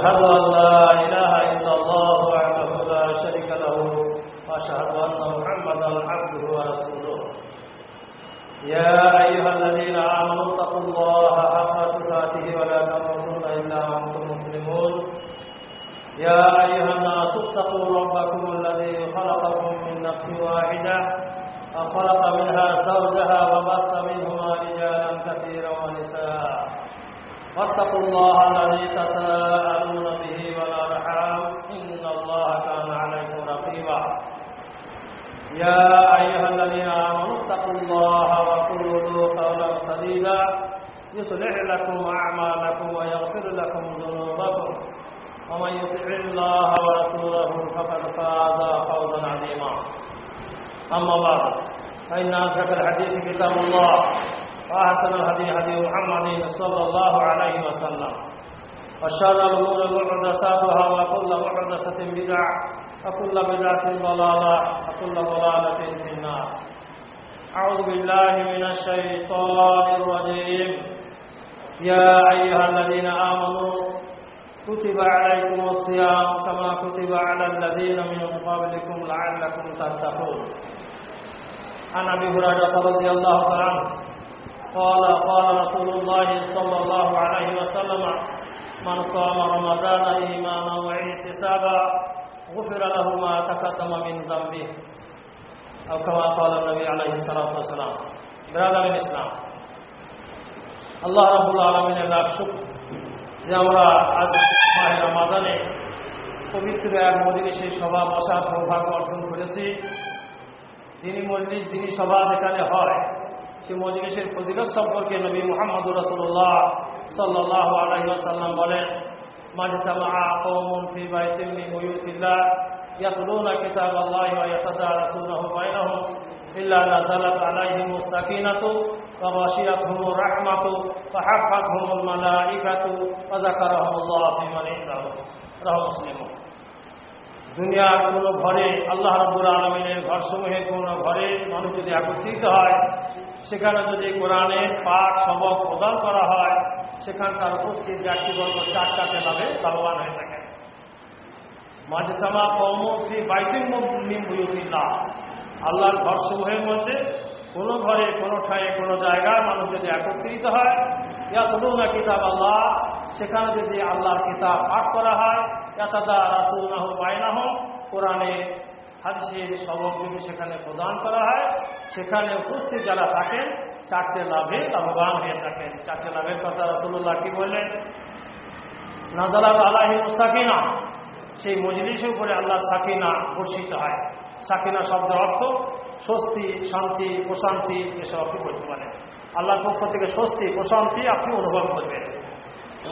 أشهد রাবুল আলমিনের লাভ শুক্র যে আমরা আজ রমাদানে পবিত্র এক মজলিসে সভা বসার সৌভাগ্য অর্জন করেছি যিনি মজলিস যিনি সভা যেখানে হয় সে মজলিসের ফজিলত সম্পর্কে নবী মোহাম্মদ রসুল্লাহ সাল্লাহ আলহিসাল্লাম বলেন মাজতামা কৌমুন ফি বাইতিন মিন বুয়ুতিল্লাহ ইয়াতলুনা কিতাব আল্লাহ ওয়া ইয়াতাদারাসুনাহু বাইনাহুম إلا نزلت عليهم السكينة وغشيتهم الرحمة وحفتهم الملائكة وذكرهم الله في من عنده رواه مسلم দুনিয়ার কোন ঘরে আল্লাহ রব্বুল আলমিনের ঘরসমূহে কোন ঘরে মানুষ যদি একত্রিত হয় সেখানে যদি কোরআনের পাঠ সবক প্রদান করা হয় সেখানকার উপস্থিত ব্যক্তিবর্গ চার চারটে লাভে লাভবান হয়ে থাকে মাঝে তামা কৌমী বাইতিন বুয়ুতিল্লাহ আল্লাহর ঘরসমূহের মধ্যে কোনো ঘরে, কোনো ঠায়ে কোনো জায়গায় মানুষ যদি একত্রিত হয়, ইয়া তদু না কিতাব আল্লাহ, সেখানে যদি আল্লাহর কিতাব পাঠ করা হয় ইয়াতাদা রাসুল নাহ বাইনাহ, কোরআনে হাদিসের সবক যদি সেখানে প্রদান করা হয়, সেখানে উপস্থিত যারা থাকেন, চারটে লাভে লাভবান হয়ে থাকেন। চারটে লাভের কথা রসুল্লাহ কি বললেন? নাজালাত আল্লাহি সাকিনা, সেই মজলিসের উপরে আল্লাহ সাকিনা বর্ষিত হয়। সাকিনা শব্দের অর্থ স্বস্তি, শান্তি, প্রশান্তি এসব আপনি বলতে পারেন। আল্লাহর পক্ষ থেকে স্বস্তি, প্রশান্তি আপনি অনুভব করবেন।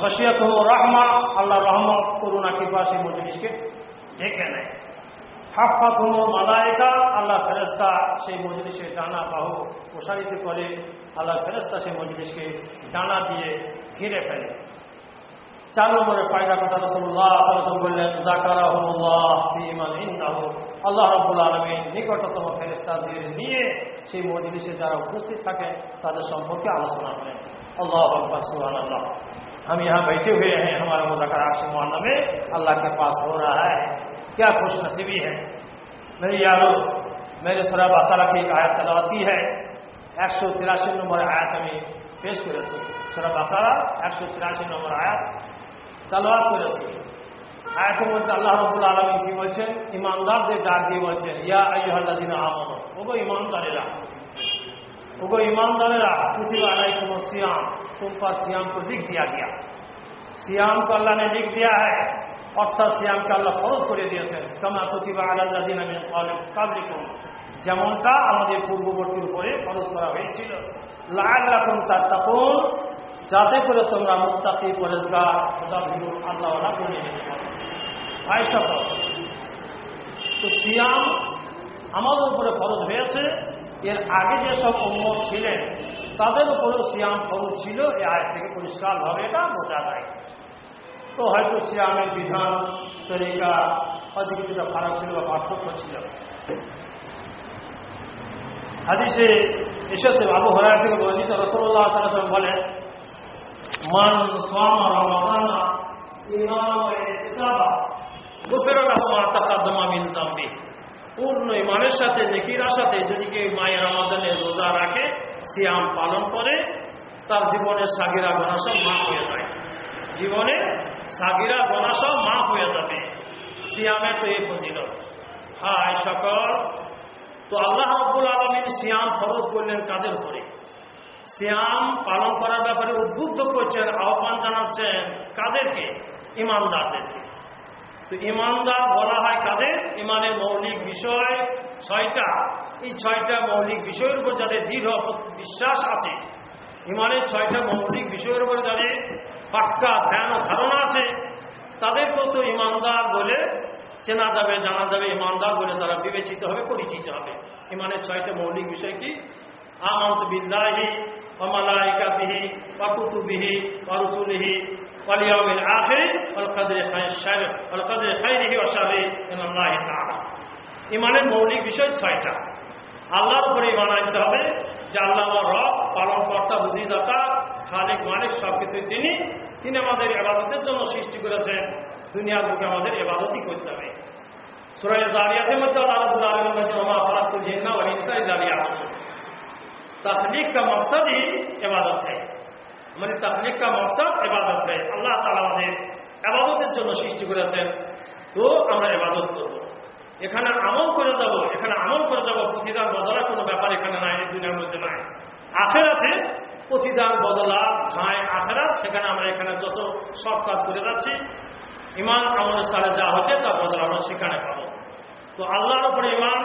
রশিয়াত রহমা আল্লাহ রহমত, করুণা, কৃপা সেই মজলিসকে দেখে নেয়। হাফাত মালায়িকা আল্লাহ ফেরেস্তা সেই মজলিসে ডানা, বাহু প্রসারিত করে আল্লাহ ফেরেস্তা সেই মজলিসকে ডানা দিয়ে ঘিরে ফেলে। চার নম্বরে পায়রা কথা রসুল্লাহ বললেন জাকারা আল্লাহ রব্বুল আলমীর নিকটতম ফেরেস্তাদের নিয়ে সেই মজলিসে যারা উপস্থিত থাকেন তাদের সম্পর্কে আলোচনা করেন اللہ اکبر، سبحان ہم یہاں بیٹھے ہوئے ہیں، ہمارے مذاکرہ آپ سے معاملہ میں اللہ کے پاس ہو رہا ہے۔ کیا خوش نصیبی ہے۔ میری یارو میں نے سراب کی ایک آیت تلاوت ہے۔ ایک سو تراسی نمبر آیت ہمیں پیش کر ایک سو تراسی نمبر آیات کر আয়াতের মধ্যে আল্লাহ রবুল আলমী কি বলছেন ইমানদারদের ডাক দিয়ে বলছেন ইয়া আইহাল্লাদিন আমন ওগো ইমানদারেরা ওগো ईमानदारेरा कुछ अलाई तुम सियाम तुम पर सियाम को लिख दिया गया सियाम को अल्लाह ने लिख दिया है অর্থাৎ সিয়ামকে আল্লাহ ফরজ করে দিয়েছেন কামা কুতিবা আলাদিন আমি কাবলিকুম যেমনটা আমাদের পূর্ববর্তীর উপরে ফরজ করা হয়েছিল লাগ রাখুন তার তখন যাতে করে তোমরা মুক্তাকি পরেশগার খোদা আল্লাহ করে নিতে তো সিয়াম আমাদের উপরে ফরজ হয়েছে, এর আগে যেসব উন্মত ছিলেন, তাদের উপরেও সিয়াম ফরজ ছিল, এ আয় থেকে পরিষ্কার পরিষ্কারভাবে এটা বোঝা যায়। তো হয়তো সিয়ামের বিধান, তরিকা হয়তো কিছুটা ফারাক ছিল বা পার্থক্য ছিল। হাদিসে এসেছে, আবু হরার থেকে বর্ণিত রসল্লাহ বলেন মা পূর্ণ ইমানের সাথে সাথে যদি কেউ মায়ের রমাদানের রোজা রাখে পালন করে তার জীবনের সাগিরা গোনা সব মাফ হয়ে যায় জীবনে সাগিরা গোনা সব মাফ হয়ে যাবে সিয়ামে তো এই হায় সকল তো আল্লাহ রব্বুল আলমিন সিয়াম ফরজ করলেন কাদের উপরে সিয়াম পালন করার ব্যাপারে উদ্বুদ্ধ করছেন, আহ্বান জানাচ্ছেন কাদেরকে? ইমানদারদেরকে। তো ইমানদার বলা হয় কাদের? ইমানের মৌলিক বিষয় ছয়টা। এই ছয়টা মৌলিক বিষয়ের উপর যাদের দৃঢ় বিশ্বাস আছে, ইমানের ছয়টা মৌলিক বিষয়ের উপর যাদের পাক্কা ধ্যান ও ধারণা আছে, তাদেরকেও তো ইমানদার বলে চেনা যাবে, জানা যাবে। ইমানদার বলে তারা বিবেচিত হবে, পরিচিত হবে। ইমানের ছয়টা মৌলিক বিষয় কি? আমন্ত বিল্লাহি অমালাইকাতিহি অকুতুবিহি অরসুলিহি واليوم الآخر والقدر خير والقدر خيره وشره من الله تعالى ইমানের মৌলিক বিষয় ছয়টা আল্লাহর উপরে ইমান আনতে হবে যে আল্লাহ আমার রব পালন কর্তা বুদ্ধিদাতা খালিক মালিক সব কিছুই তিনি তিনি আমাদের এবাদতের জন্য সৃষ্টি করেছেন দুনিয়ার লোকে আমাদের এবাদতই করতে হবে সুরাই জারিয়াতের মধ্যে আল্লাহ রাব্বুল আলামিন বলেছেন ওমা ফারাকুল জিন্না ওয়াল ইনসা ইল্লা লিয়াবুদুন তাহলিক का मकसद ही इबादत है মানে তাহলিক का मकसद इबादत है আল্লাহ তাআলা আমাদের ইবাদতের জন্য সৃষ্টি করেছেন তো আমরা ইবাদত করব এখানে আমল করে যাব এখানে আমল করে যাব প্রতিদান বদলার কোনো ব্যাপার এখানে নাই এই দুনিয়ার মধ্যে নাই আখেরাতে প্রতিদান বদলা ঠাঁই আখেরাত সেখানে আমরা এখানে যত সব কাজ করে যাচ্ছি ইমান আমলের সালে যা হচ্ছে তা বদল আমরা সেখানে পাবো তো আল্লাহর উপরে ইমান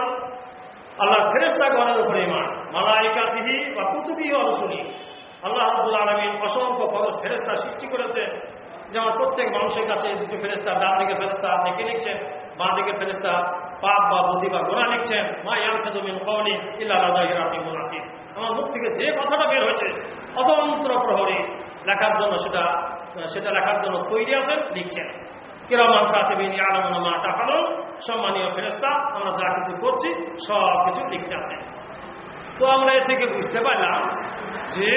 আল্লাহ ফেরেস্তা গণের উপরে ইমান মালাইকা তিহি বা কুতুবি অরসুনি আল্লাহ আব্দুল আলমী অসংখ্য খরচ ফেরেস্তা সৃষ্টি করেছে যেমন প্রত্যেক মানুষের কাছে দুটো ফেরেস্তা ডান দিকে ফেরেস্তা নেকে লিখছেন, বাঁ দিকে ফেরেস্তা পাপ বা বুদ্ধি বা গোনা লিখছেন। মা ইয়াল ফেজমিন কওলি ইল্লা রাজাহির আপনি মুনাফি আমার মুখ থেকে যে কথাটা বের হয়েছে অতন্ত্র প্রহরী, লেখার জন্য সেটা সেটা লেখার জন্য তৈরি আছেন, লিখছেন। কিরমান কাতিবিন ইয়ালামুনা মা তাফালুন, সম্মানীয় ফেরেস্তা আমরা যা কিছু করছি সব কিছু লিখতে আছে তো আমরা এ থেকে বুঝতে পারলাম যে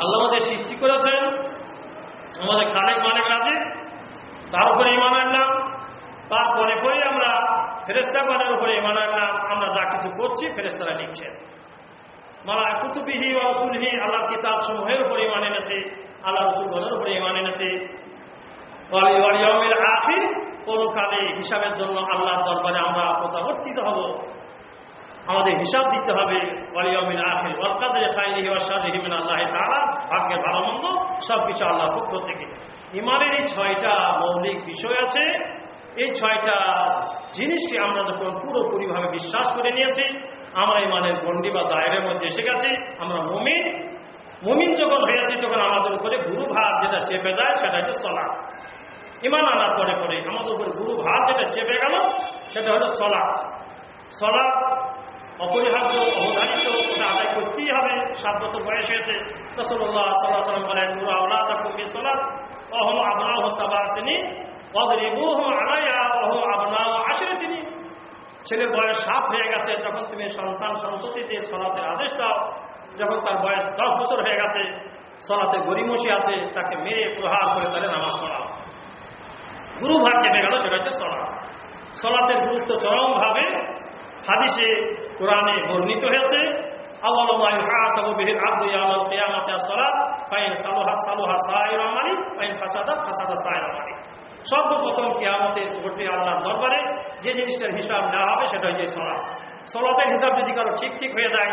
আল্লাহ আমাদের সৃষ্টি করেছেন, আমাদের খালেক মালিক রাজি তার উপরে ইমান আনলাম, তারপরে পরে আমরা ফেরেস্তা ফেরেস্তাগণের উপরে ইমান আনলাম, আমরা যা কিছু করছি ফেরেস্তারা লিখছেন মালা কুতুবিহি ও রসুলহি আল্লাহ কিতাব সমূহের উপরে ইমান এনেছে আল্লাহ রসুলগণের উপরে ইমান এনেছে। আখির পরকালে হিসাবের জন্য আল্লাহর দরবারে আমরা প্রত্যাবর্তিত হব। আমাদের হিসাব দিতে হবে। ওয়াসাদিহিমিন আল্লাহ তাআলা। ভাগ্যের ভালো মন্দ সব কিছু আল্লাহর পক্ষ থেকে। ইমানের এই ছয়টা মৌলিক বিষয় আছে। এই ছয়টা জিনিসকে আমরা যখন পুরোপুরিভাবে বিশ্বাস করে নিয়েছি, আমরা ইমানের গণ্ডি বা দায়ের মধ্যে এসে গেছি, আমরা মুমিন। মুমিন যখন হয়েছি, তখন আমাদের উপরে গুরু ভার যেটা চেপে যায়, সেটা হচ্ছে সলা ইমান আনার পরে পরে আমাদের উপরে গুরু ভার যেটা চেপে গেল, সেটা হলো সলা সলা অপরিহার্য অবধারিত ওটা আদায় করতেই হবে। সাত বছর বয়স হয়েছে। রসল্লাহ সাল্লাহ সাল্লাম বলেন নুরা আল্লাহ তাকুমি সলাৎ অহম আবনা হ সাবার তিনি অদরিবু হম আনাইয়া অহ আবনা আশিরে তিনি ছেলের বয়স সাত হয়ে গেছে তখন তুমি সন্তান সন্ততিতে সলাতের আদেশ দাও, যখন তার বয়স দশ বছর হয়ে গেছে, সলাতে গরিমসি আছে, তাকে মেরে প্রহার করে তাহলে নামাজ পড়াও গুরু ভাগ চেপে গেল সেটা হচ্ছে সলা সলাতের গুরুত্ব চরমভাবে হাদিসে কোরআনে বর্ণিত হয়েছে সর্বপ্রথম কেয়ামতের ঘটবে আল্লাহর দরবারে যে জিনিসটার হিসাব নেওয়া হবে সেটা হচ্ছে সলাৎ সলাতের হিসাব যদি কারও ঠিক ঠিক হয়ে যায়,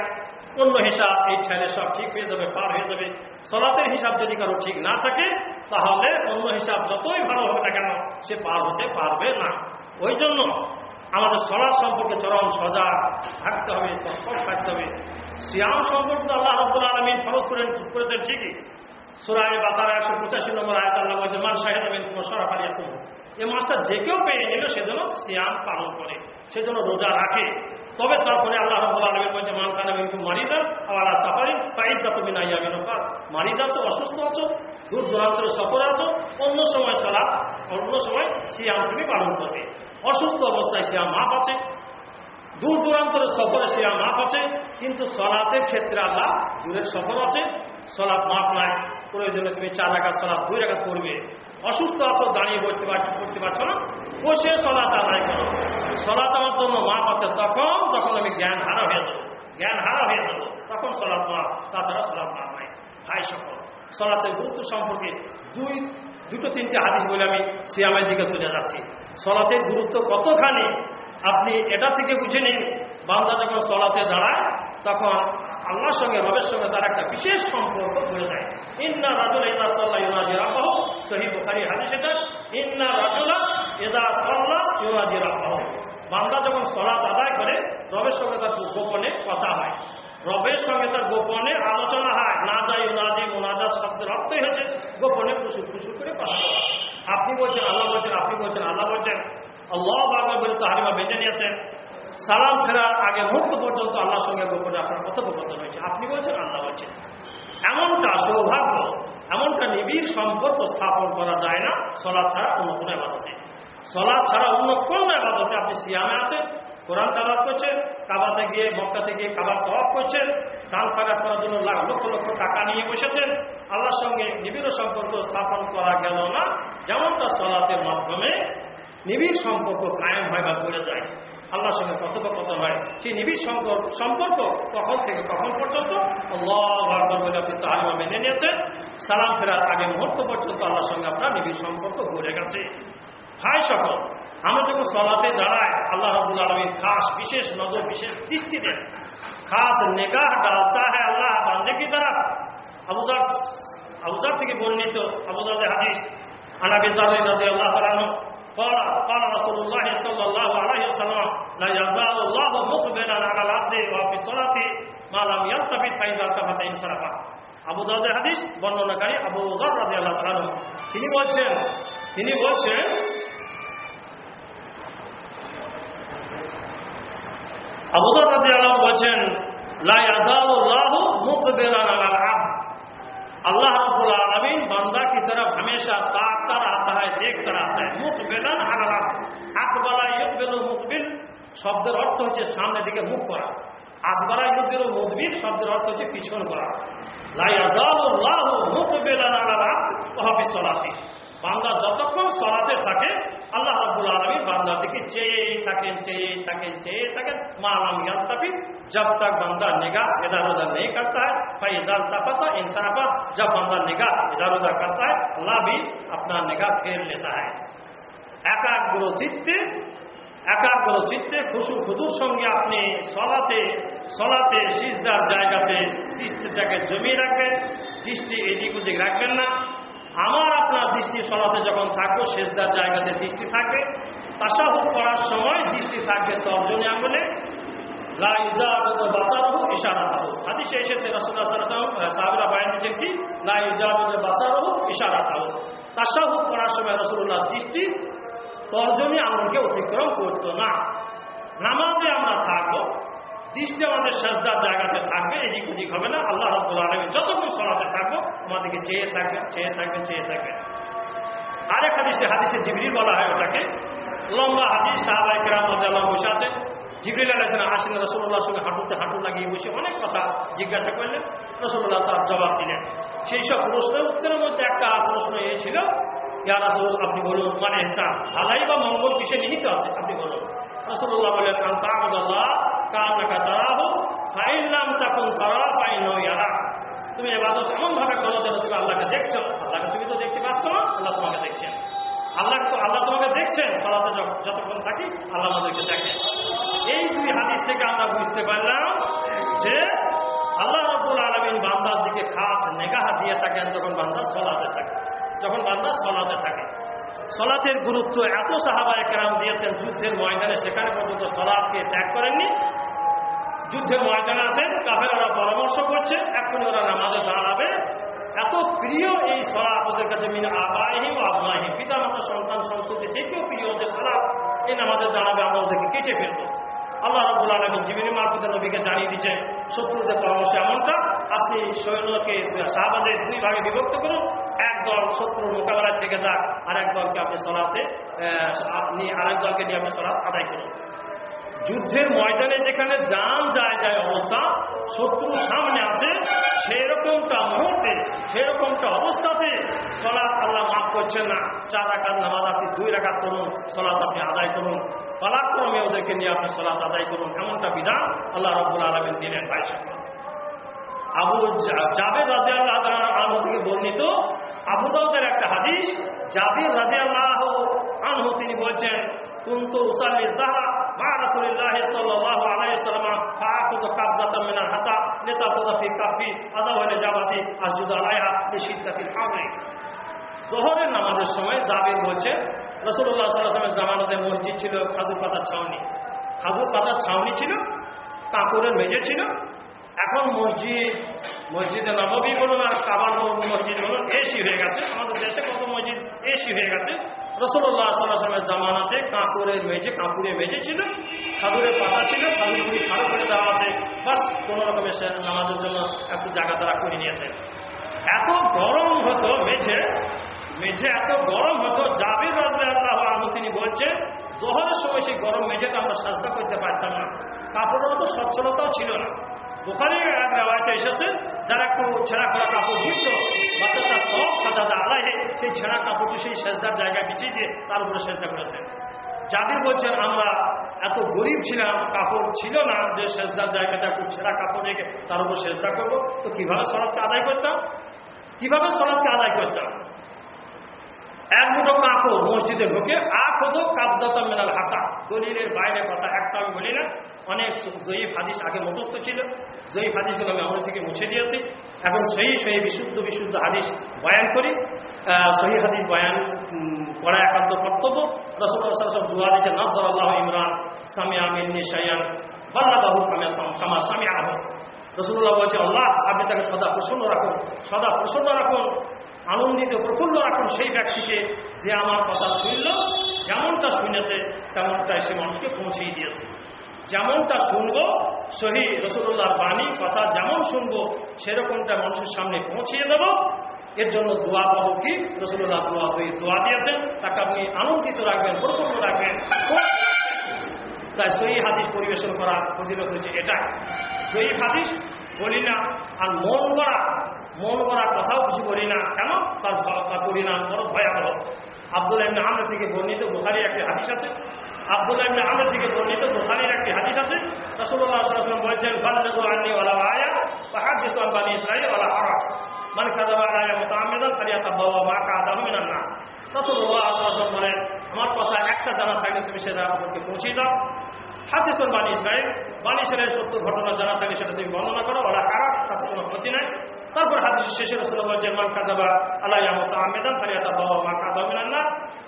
অন্য হিসাব এই ছেলে সব ঠিক হয়ে যাবে, পার হয়ে যাবে। সলাতের হিসাব যদি কারও ঠিক না থাকে, তাহলে অন্য হিসাব যতই ভালো হবে না কেন, সে পার হতে পারবে না। ওই জন্য আমাদের সলাদ সম্পর্কে চরম সজাগ থাকতে হবে, তৎপর থাকতে হবে। সিয়াম সম্পর্কে আল্লাহ রব্বুল আলমিন ফরজ করেন করেছেন ঠিকই। সুরায় বাতারা একশো পঁচাশি নম্বর আয়ত আল্লাহ বলছে মান শাহেদ আমিন সরাফ আলিয়া এই মাসটা যে কেউ পেয়ে নিল সেজন্য সিয়াম পালন করে সেজন্য রোজা রাখে। তবে তারপরে আল্লাহ রব্বুল আলমিন বলছে মান খান আমি মারিদা আবার সাফারি ফাইদা তুমি নাই আমি মারিদা তো অসুস্থ আছো, দূর দূরান্তরে সফরে আছো, অন্য সময় চলা অন্য সময় সিয়াম তুমি পালন করবে। অসুস্থ অবস্থায় সিয়াম মাপ আছে। দূর দূরান্তরে সফরে সিয়াম মাফ আছে, কিন্তু সলাতের ক্ষেত্রে আল্লাহ দূরের সফর আছে। সলাপ মাফ নাই, প্রয়োজনে তুমি চার রাখার সলাপ দুই রাখাত করবে অসুস্থ আছো, দাঁড়িয়ে পড়তে পারছ করতে পারছ না, বসে সলাত আদায় করো। সলাত আমার জন্য মাফ আছে তখন, যখন আমি জ্ঞান হারা হয়ে যাব। জ্ঞান হারা হয়ে যাব, তখন সলাপ মাফ, তাছাড়া সলাপ মাফ নাই। ভাই সকল, সলাতের গুরুত্ব সম্পর্কে দুই দুটো তিনটে হাদিস বলে আমি সিয়ামের দিকে চলে যাচ্ছি সলাতের গুরুত্ব কতখানি? আপনি এটা থেকে বুঝে নিন বান্দা যখন সলাতে দাঁড়ায়, তখন আল্লাহর সঙ্গে, রবের সঙ্গে তার একটা বিশেষ সম্পর্ক হয়ে যায়। ইন্না রাজুল ইদা সাল্লাহ ইউনাজি রাবাহ সহি বোখারি হাদিস এটা, ইন্না রাজুলা এদা সাল্লাহ ইউনাজি রাবাহ বান্দা যখন সলাত আদায় করে, রবের সঙ্গে তার গোপনে কথা হয়। রবের সঙ্গে তার গোপনে আলোচনা হয়। না যাই উনাজি মোনাজাত শব্দের অর্থই হয়েছে গোপনে কুসুর কুসুর করে কথা বলা আপনি বলছেন, আল্লাহ বলছেন, আপনি বলছেন, আল্লাহ বলছেন। আল্লাহ বাবা বলে তো হারিমা বেঁধে নিয়েছেন। সালাম ফেরার আগে মুহূর্ত পর্যন্ত আল্লাহর সঙ্গে গোপনে আপনার কথোপকথন হয়েছে। আপনি বলছেন, আল্লাহ বলছেন। এমনটা সৌভাগ্য, এমনটা নিবিড় সম্পর্ক স্থাপন করা যায় না। সলাদ ছাড়া অন্য কোনো আবাদতে সলাদ ছাড়া অন্য কোন আবাদতে আপনি সিয়ামে আছেন। কোরআন তালাত করছেন কাবাতে গিয়ে মক্কাতে গিয়ে কাবার তফ করছেন দান ফাগাত করার জন্য লাখ লক্ষ লক্ষ টাকা নিয়ে বসেছেন। আল্লাহর সঙ্গে নিবিড় সম্পর্ক স্থাপন করা গেল না যেমন তার সলাতের মাধ্যমে নিবিড় সম্পর্ক কায়েম হয় বা করে যায়। আল্লাহর সঙ্গে কথোপকথন হয়, সেই নিবিড় সম্পর্ক সম্পর্ক কখন থেকে কখন পর্যন্ত? মেনে নিয়েছেন। সালাম ফেরার আগে মুহূর্ত পর্যন্ত আল্লাহর সঙ্গে আপনার নিবিড় সম্পর্ক গড়ে গেছে। ভাই সকল আমরা যখন সলাতে দাঁড়ায় আল্লাহ রবুল আলমীর খাস বিশেষ নজর বিশেষ দৃষ্টি দেন খাস নেগাহ ডালতা হ্যাঁ আল্লাহ বান্ধে কি তারা আবুজার আবুজার থেকে বর্ণিত আবুজার হাদিস আনাবি জালের রাজি আল্লাহ তালানো قال قال رسول الله صلى الله عليه وسلم لا يزال الله مقبلا على العبد وفي الصلاة ما لم يلتفت فإذا التفت انصرف আবু দাউদের হাদিস বর্ণনাকারী আবু যর রাদিয়াল্লাহু তাআলা তিনি বলছেন তিনি বলছেন আবু যর রাদিয়াল্লাহু বলছেন লা ইয়াজালুল্লাহু মুকবিলান আলাল আবদ अल्लाह रब्बुल आलमीन बंदा की तरफ हमेशा ताकता रहता है देखता रहता है मुकबिलन আলাল আকবালা ইউকবিলু মুকবিল শব্দের অর্থ হচ্ছে সামনের দিকে মুখ করা আকবালা ইউকবিলু মুকবিল শব্দের অর্থ হচ্ছে পিছন করা লা ইয়াজালুল্লাহু মুকবিলান আলাল আবদ ওয়া হাফিজ সালাতি বান্দা যতক্ষণ সলাতে থাকে আল্লাহ রাব্বুল আলামিন বান্দার দিকে চেয়েই থাকেন চেয়ে থাকেন চেয়ে থাকেন মালাম ইয়ালতাফি जब तक बंदा निगाह इधर उधर नहीं करता है भाई इधर तपता इंसराफा जब बंदा निगाह इधर उधर करता है अल्लाह भी अपना निगाह फेर लेता है একাগ্র চিত্তে একাগ্র চিত্তে খুশু খুদুর সঙ্গে আপনি সলাতে সলাতে সিজদার জায়গাতে দৃষ্টিটাকে জমিয়ে রাখবেন দৃষ্টি এদিক ওদিক রাখবেন না আমার আপনার দৃষ্টি সলাতে যখন থাকব সেজদার জায়গাতে দৃষ্টি থাকবে তাসাহুদ করার সময় দৃষ্টি থাকবে তর্জনী আঙুলে। লাইজাবু ইশারা তাসাহুদ করার সময় দৃষ্টি তর্জনী অতিক্রম করতো না। নামাজে আমরা থাকব দৃষ্টি আমাদের শ্রদ্ধার জায়গাতে থাকবে, এদিক ওদিক হবে না। আল্লাহ রব্বুল আলমী যতক্ষণ সলাতে থাকব আমাদেরকে চেয়ে থাকবে চেয়ে থাকবে চেয়ে থাকবে আরেক হাদিসে হাদিসে জিবরিল বলা হয় ওটাকে। লম্বা হাদিস সাহাবাই কেরাম মজাল্লাহ বসে আছেন জিবরিল আলাইসালাম আসেন রসুল্লাহর সঙ্গে হাঁটুতে হাঁটু লাগিয়ে বসে অনেক কথা জিজ্ঞাসা করলেন। রসুল্লাহ তার জবাব দিলেন। সেই সব প্রশ্নের উত্তরের মধ্যে একটা প্রশ্ন এ ছিল আপনি বলুন মানে হেসান আলাই বা মঙ্গল কিসে নিহিত আছে? আপনি বলুন। রসুল্লাহ বলেন আল্লাহ কানাকা তারাহ পাইন ইয়ারা। তুমি এবাদত এমন ভাবে করো যেন তুমি আল্লাহকে দেখছ। আল্লাহকে তুমি তো দেখতে পাচ্ছ না, আল্লাহ তোমাকে দেখছেন আল্লাহ তো আল্লাহ তোমাকে দেখছেন, সলাতে যতক্ষণ থাকি আল্লাহ আমাদেরকে দেখেন। এই দুই হাদিস থেকে আমরা বুঝতে পারলাম যে আল্লাহ রবুল আলমিন বান্দার দিকে খাস নেগাহা দিয়ে থাকেন যখন বান্দা সলাতে থাকে। যখন বান্দা সলাতে থাকে। সলাতের গুরুত্ব এত সাহাবায় কেরাম দিয়েছেন যুদ্ধের ময়দানে, সেখানে পর্যন্ত সলাদকে ত্যাগ করেননি। যুদ্ধের ময়দানে আছেন কাফের ওরা পরামর্শ করছে এখন ওরা নামাজে দাঁড়াবে। এত প্রিয় এই সলাপ ওদের কাছে, মিন আবাহিম আবাহী পিতা মাতা সন্তান সংস্কৃতি থেকেও প্রিয় যে সলাপ এই নামাজে দাঁড়াবে, আমরা ওদেরকে কেটে ফেলব। আল্লাহ রবুল আলমী জীবনী মারফতে নবীকে জানিয়ে দিচ্ছেন শত্রুদের পরামর্শ এমনটা, আপনি সৈন্যকে শাহবাদের দুই ভাগে বিভক্ত করুন একদল শত্রুর মোকাবেলার দিকে যাক, আর এক দলকে আপনি চলাতে আপনি আরেক দলকে নিয়ে আপনি চলা আদায় করুন। যুদ্ধের ময়দানে যেখানে যান যায় যায় অবস্থা শত্রু সামনে আছে, সেরকমটা মুহূর্তে, সেরকমটা অবস্থাতে সলাৎ আল্লাহ মাফ করছেন না। চার রাখাত নামাজ আপনি দুই রাখাত করুন সলাৎ আপনি আদায় করুন। পালাক্রমে ওদেরকে নিয়ে আপনি সলাৎ আদায় করুন, এমনটা বিধান আল্লাহ রব্বুল আলমের দিনের পাইছে আবু জাবেদ রাজে আল্লাহ আনহু থেকে বর্ণিত আবু দাউদের একটা হাদিস, জাবির রাজে আল্লাহ আনহু তিনি বলছেন জোহরের নামাজের সময় জাবির বলছে রাসূলুল্লাহ সাল্লাল্লাহু আলাইহি জামানাতে মসজিদ ছিল খাজুর পাতার ছাউনি। খাজুর পাতার ছাউনি ছিল, কাপড়ের মেঝে ছিল। এখন মসজিদ, মসজিদে নবী বলুন আর কাবার মসজিদ বলুন, এসি হয়ে গেছে। আমাদের দেশে কত মসজিদ এসি হয়ে গেছে। রসুল্লাহ জামানাতে কাঁকুরের মেঝে কাঁকুরে মেঝে ছিল খাদুরের পাতা ছিল খাদুরগুলি খাড়ো করে দেওয়াতে বাস, কোনো রকমের সে নামাজের জন্য একটু জায়গা তারা করে নিয়েছেন এত গরম হতো মেঝে মেঝে এত গরম হতো, জাবির রাজে আল্লাহ তিনি বলছেন, জোহরের সময় সেই গরম মেঝেটা আমরা সাজদা করতে পারতাম না। কাপড়ের মতো স্বচ্ছলতাও ছিল না। এসেছে যারা কাপড় সব সাজা আলাহে সেই ছেঁড়া সেই দিয়ে তার যাদের বলছেন আমরা এত গরিব ছিলাম কাপড় ছিল না যে সেজদার জায়গাটা একটু ছেঁড়া কাপড় রেখে তার উপর সেজদা করব। তো কীভাবে সরাতকে আদায় করতাম? কীভাবে সরাতকে আদায় করতাম? এক মুঠো কাপড় মসজিদে ঢুকে আখ কাবদাতা মেলাল হাতা দলিলের বাইরে কথা একটা আমি বলি না। অনেক জয়ীফ হাদিস আগে মুখস্থ ছিল। জয়ীফ হাদিসগুলো আমি আমাদের থেকে মুছে দিয়েছি। এখন সেই সেই বিশুদ্ধ বিশুদ্ধ হাদিস বয়ান করি। সহি হাদিস বয়ান করা একান্ত কর্তব্য। রসুল সব দোয়া দিচ্ছে নজর আল্লাহ ইমরান সামিয়া মিন্নি সাইয়ান বাল্লা বাহু কামা সামিয়া আহ রসুল্লাহ বলছে আল্লাহ, আপনি তাকে সদা প্রসন্ন রাখুন, সদা প্রসন্ন রাখুন। আনন্দিত, প্রফুল্ল রাখুন সেই ব্যক্তিকে যে আমার কথা শুনল, যেমনটা শুনেছে তেমনটাই সে মানুষকে পৌঁছেই দিয়েছে। যেমনটা শুনব, সহি রসুল্লাহর বাণী, কথা যেমন শুনব, সেরকমটা মানুষের সামনে পৌঁছিয়ে দেব। এর জন্য দোয়া পাবো কি? রসুল্লাহ দোয়া হয়ে দোয়া দিয়েছেন। তাকে আপনি আনন্দিত রাখবেন, প্রফুল্ল রাখবেন। তাই সহি হাদিস পরিবেশন করা ফজিলত হয়েছে এটা সহি হাদিস বলি না। আর মন করা মন করার কথাও কিছু বলি না। কেন? তার তার পরিণাম বড় ভয়াবহ। আব্দুল ইবনে আমর থেকে বর্ণিত বুখারীর একটি হাদিস আছে। আব্দুল ইবনে আমর থেকে বর্ণিত বুখারীর একটি হাদিস আছে। আলাইহি ওয়াসাল্লাম বলেছেন ওয়ালা আয়া ওয়া হাদিসু আন বানি ইসরাঈল ওয়ালা হারাজ মান কাযাবা আলাইয়া মা কাদাহু মিনান নার। রাসূলুল্লাহ সাল্লাল্লাহু আলাইহি বলেন, আমার কথা একটা জানা থাকলে তুমি সেটা আমাকে পৌঁছে দাও? হাদিসুল বানি ইসরাঈল বানি ইসরাঈল সত্য ঘটনা জানা থাকে সেটা তুমি বর্ণনা করো ওরা হারাজ তাতে কোনো ক্ষতি নাই। তারপর হাদিস শেষে রসুল বলছেন, মান কাজাবা আল্লাহ আহমেদান ফারিয়াতা বাবা মা কাজা না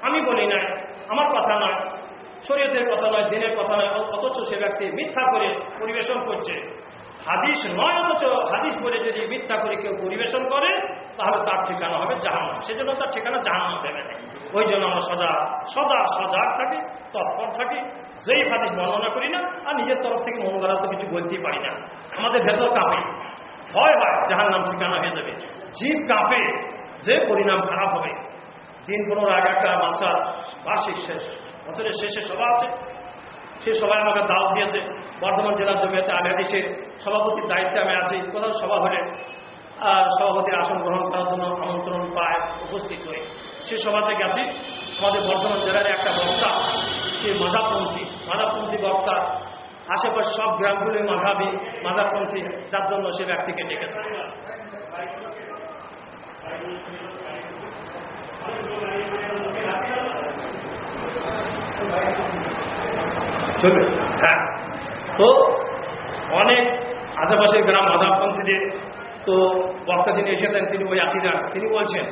আমি বলি নাই, আমার কথা নয়, শরীয়তের কথা নয়, দিনের কথা নয়, অথচ সে ব্যক্তি মিথ্যা করে পরিবেশন করছে। হাদিস নয়, অথচ হাদিস বলে যদি মিথ্যা করে কেউ পরিবেশন করে, তাহলে তার ঠিকানা হবে জাহান্ন সেজন্য তার ঠিকানা জাহান্ন দেবে। ওই জন্য আমরা সদা সদা সজাগ থাকি। তৎপর থাকি, যেই হাদিস বর্ণনা করি না, আর নিজের তরফ থেকে গড়া তো কিছু বলতেই পারি না। আমাদের ভেতর কাঁপে, ভয় হয় যাহার নাম ঠিকানা হয়ে যাবে। জীব কাঁপে, যে পরিণাম খারাপ হবে, দিন আগে একটা বাচ্চার বার্ষিক শেষ বছরের শেষে সভা আছে, সে সবাই আমাকে দাওয়াত দিয়েছে। বর্ধমান জেলার জমিয়াতে আগাদিসে সভাপতির দায়িত্বে আমি আছি, কোথাও সভা হলে সভাপতির আসন গ্রহণ করার জন্য আমন্ত্রণ পায়, উপস্থিত হই। সে সভাতে গেছি, আমাদের বর্ধমান জেলার একটা বক্তা সে মাধাপন্থী মাধাপন্থী বক্তা। আশেপাশে সব গ্রামগুলি মাধাবি, মাধাপন্থী, যার জন্য সে ব্যক্তিকে ডেকেছে। হ্যাঁ। তো অনেক আশেপাশের গ্রাম মাধাবপন্থীদের তো বক্তা যিনি এসেছেন, তিনি ওই আকিদার। তিনি বলছেন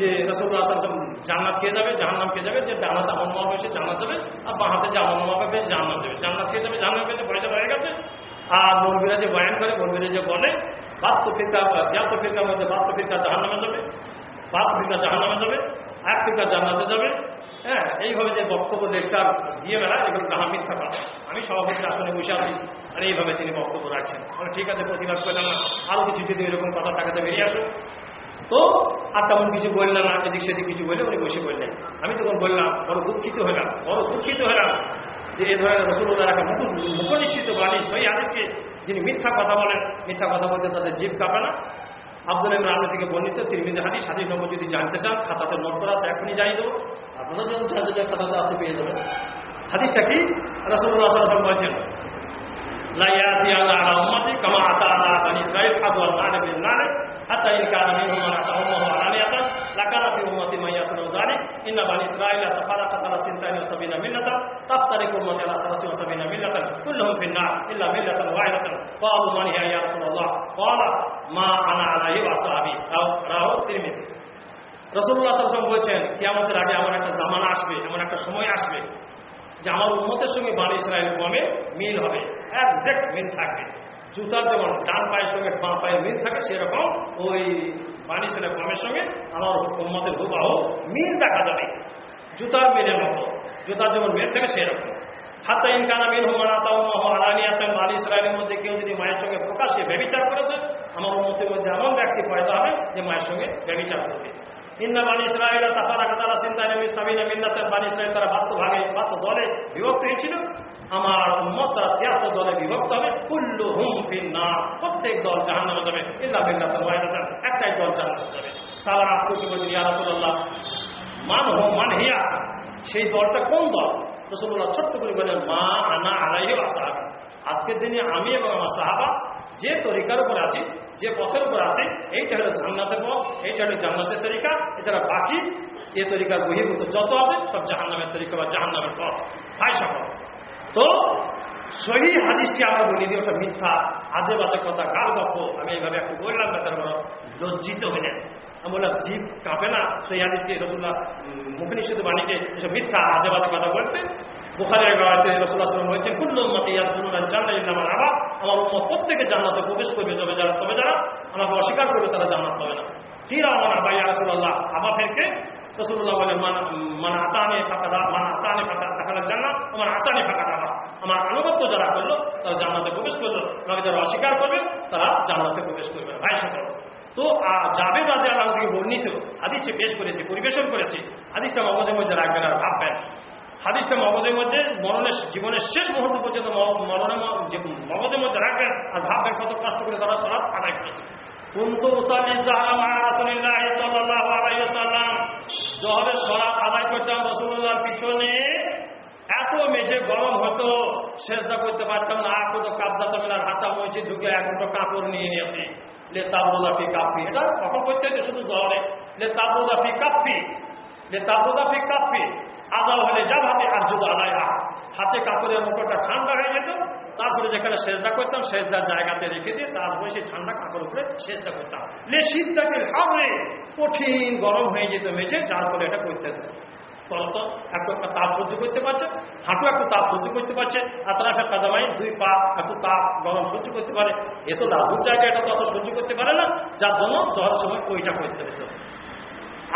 যে রসুল্লাহ আসলাম জান্নাত কে যাবে, জাহান্নাম কে যাবে, যে ডানাতে আমল মাপ এসে জান্নাত যাবে, আর বাঁ হাতে যে আমল মাপ হবে জান্নাত দেবে। জান্নাত কে যাবে জান্নাত পেতে পয়সা হয়ে গেছে। আর মরবিরা যে বয়ান করে মরবিরা যে বলে বাস্তব ফিরকা জ্ঞাত ফিরকার মধ্যে বাস্তব ফিরকা জাহান্নামে যাবে বাস্তব ফিরকা জাহান্নামে যাবে এক ফিরকা জান্নাতে যাবে। হ্যাঁ এইভাবে যে বক্তব্য লেকচার দিয়ে বেড়া এগুলো তাহা মিথ্যা কথা। আমি সভাপতির আসনে বসে আছি, আর এইভাবে তিনি বক্তব্য রাখছেন। ঠিক আছে, প্রতিবাদ করলাম না। আরও কিছু যদি এরকম কথা টাকাতে বেরিয়ে আসো তো আর তেমন কিছু বললেন না, এদিক সেদিক কিছু বলে উনি বসে বললেন আমি তখন বললাম, বড় দুঃখিত হলাম, বড় দুঃখিত হলাম যে এ ধরনের রসুল্লাহ একটা মুখ মুখনিশ্চিত বাণী সই আদেশকে যিনি মিথ্যা কথা বলেন, মিথ্যা কথা বলতে তাদের জীব কাপে না আব্দুল ইমরান আলম থেকে বর্ণিত তিনি হাদিস হাদিস নম্বর যদি জানতে চান, খাতাতে নোট করা এখনই যাই দেবো। আপনাদের যেমন চাইতে চান খাতাতে আসতে পেয়ে যাবেন। হাদিসটা কি? রসুল্লাহ সাল্লাম বলছেন লাইয়াতি আল্লাহ কামা আতা আলা বানি ইসরাইল আদওয়াল নানে حتى إن كان منهم من أتى أمه علانية لكان في أمتي من يصنع ذلك إن بني إسرائيل تفرقت على سنتين وسبعين ملة تفترق أمتي على ثلاث وسبعين ملة كلهم في النار إلا ملة واحدة قالوا من هي يا رسول الله قال ما أنا عليه وأصحابي أو রাও তিরমিজি রসুল্লাহ সাল্লাম বলছেন কিয়ামতের আগে এমন একটা জামানা আসবে এমন একটা সময় আসবে যে আমার উন্মতের সঙ্গে বান ইসরায়েল কমে মিল হবে একজ্যাক্ট মিল থাকবে জুতার যেমন ডান পায়ের সঙ্গে বাঁ পায়ের মিল থাকে, সেরকম ওই ইসরায়েল কমের সঙ্গে আমার উন্মতের হুবাহ মিল দেখা যাবে। জুতার মিলের মতো, জুতার যেমন মিল থাকে সেরকম। হাতা ইনকানা মিল হুমানা তাও মহ আলানি আছেন বান ইসরায়েলের মধ্যে কেউ যদি মায়ের সঙ্গে প্রকাশ্যে ব্যবচার করেছে, আমার উন্মতের মধ্যে এমন ব্যক্তি পয়দা হবে যে মায়ের সঙ্গে ব্যবচার করবে। ইন্না বানি ইসরায়েল তাফারাকা তারা চিন্তায় নবী সাবিনা মিন্নাতের ইসরায়েল তারা বাস্ত ভাগে বাস্ত দলে বিভক্ত হয়েছিল। আমার উম্মত তারা দলে বিভক্ত হবে কুল্লু হুম ফিন না প্রত্যেক দল জাহান্নামে যাবে। ইল্লা বিল্লাহ ওয়াহিদাতান, একটাই দল জাহান্নামে যাবে। সারা বলি ইয়া রাসূলুল্লাহ। মান হো মান হিয়া, সেই দলটা কোন দল? রাসূলুল্লাহ ছোট্ট করে বলেন, মা আনা আলাইহি আসহাবি আজকের দিনে আমি এবং আমার সাহাবা যে তরিকার উপর আছি, যে পথের উপর আছে, এইটা হলো জান্নাতের পথ, এইটা হলো জান্নাতের তরিকা, এছাড়া বাকি এ তরিকার বহির্ভূত যত আছে, সব জাহান্নামের তরিকা বা জাহান্নামের পথ। ভাই সকল তো সহি হাদিসকে আমরা বলি দিয়ে ওটা মিথ্যা আজে বাজে কথা গাল গপ্প আমি এইভাবে একটু বললাম বেতার বড় লজ্জিত হইলেন আমি বললাম, জীব কাঁপে না? সহি হাদিসকে রসুল্লাহ মুখ নিষেধ বাণীকে এসব মিথ্যা আজে বাজে কথা বলতে বোখারের গাড়িতে রসুল্লাহ সাল্লাম হয়েছেন কুল্লুম মতে ইয়াদ শুনুন জান্নাত আমার আবার আমার উম্মত প্রত্যেকে জান্নাতে প্রবেশ করবে, তবে যারা তবে যারা আমাকে অস্বীকার করবে, তারা জান্নাত পাবে না। ফিরা আমার আবাই রসুল্লাহ আবা ফেরকে রসুল্লাহ বলে মানে আতানে ফাঁকা মানে আতানে ফাঁকা থাকার জান্নাত আমার আতানে ফাঁকা দাবা আমার আনুগত্য যারা করল, তারা জান্নাতে প্রবেশ করল। আমাকে যারা অস্বীকার করবে তারা জান্নাতে প্রবেশ করবে। ভাই সকল তো যাবে বাদে আল্লাহ থেকে বর্ণিত হাদিসে পেশ করেছে, পরিবেশন করেছে। হাদিসটা মগজের মধ্যে রাখবেন আর ভাববেন। হাদিসটা মগজের মধ্যে মরণের জীবনের শেষ মুহূর্ত পর্যন্ত মরণের মগজের মধ্যে রাখবেন আর ভাববেন কত কষ্ট করে তারা সলাপ আদায় করেছে। কুন্তু জহরের সরাত আদায় করতাম রসুল্লাহর পিছনে। এত মেঝে গরম হতো শেষদা করতে পারতাম না। আর তো কাবদাতাম না হাঁচা মসজিদ ঢুকে এক দুটো কাপড় নিয়ে নিয়েছি। লে তাপদাফি কাপি এটা কখন করতে শুধু জহরে লে তাপদাফি কাপি লে তাপদাফি কাপি আদাও হলে যা ভাবে আর যদি আদায় হাতে কাপড়ের মুখটা ঠান্ডা হয়ে যেত, তারপরে যেখানে সেজদা করতাম, সেজদার জায়গাতে রেখে দিয়ে তারপরে সেই ঠান্ডা কাপড় উপরে সেজদা করতাম। লে শীতটাকে হাবড়ে কঠিন গরম হয়ে যেত মেঝে, যার ফলে এটা করতে দেয় তো একটু একটা তাপ সহ্য করতে পারছে হাঁটু একটু তাপ সহ্য করতে পারছে আতরা একটা কাদামাই দুই পা একটু তাপ গরম সহ্য করতে পারে। এ তো লাভুর জায়গা এটা তো অত সহ্য করতে পারে না, যার জন্য দশ সময় ওইটা করতে হতো।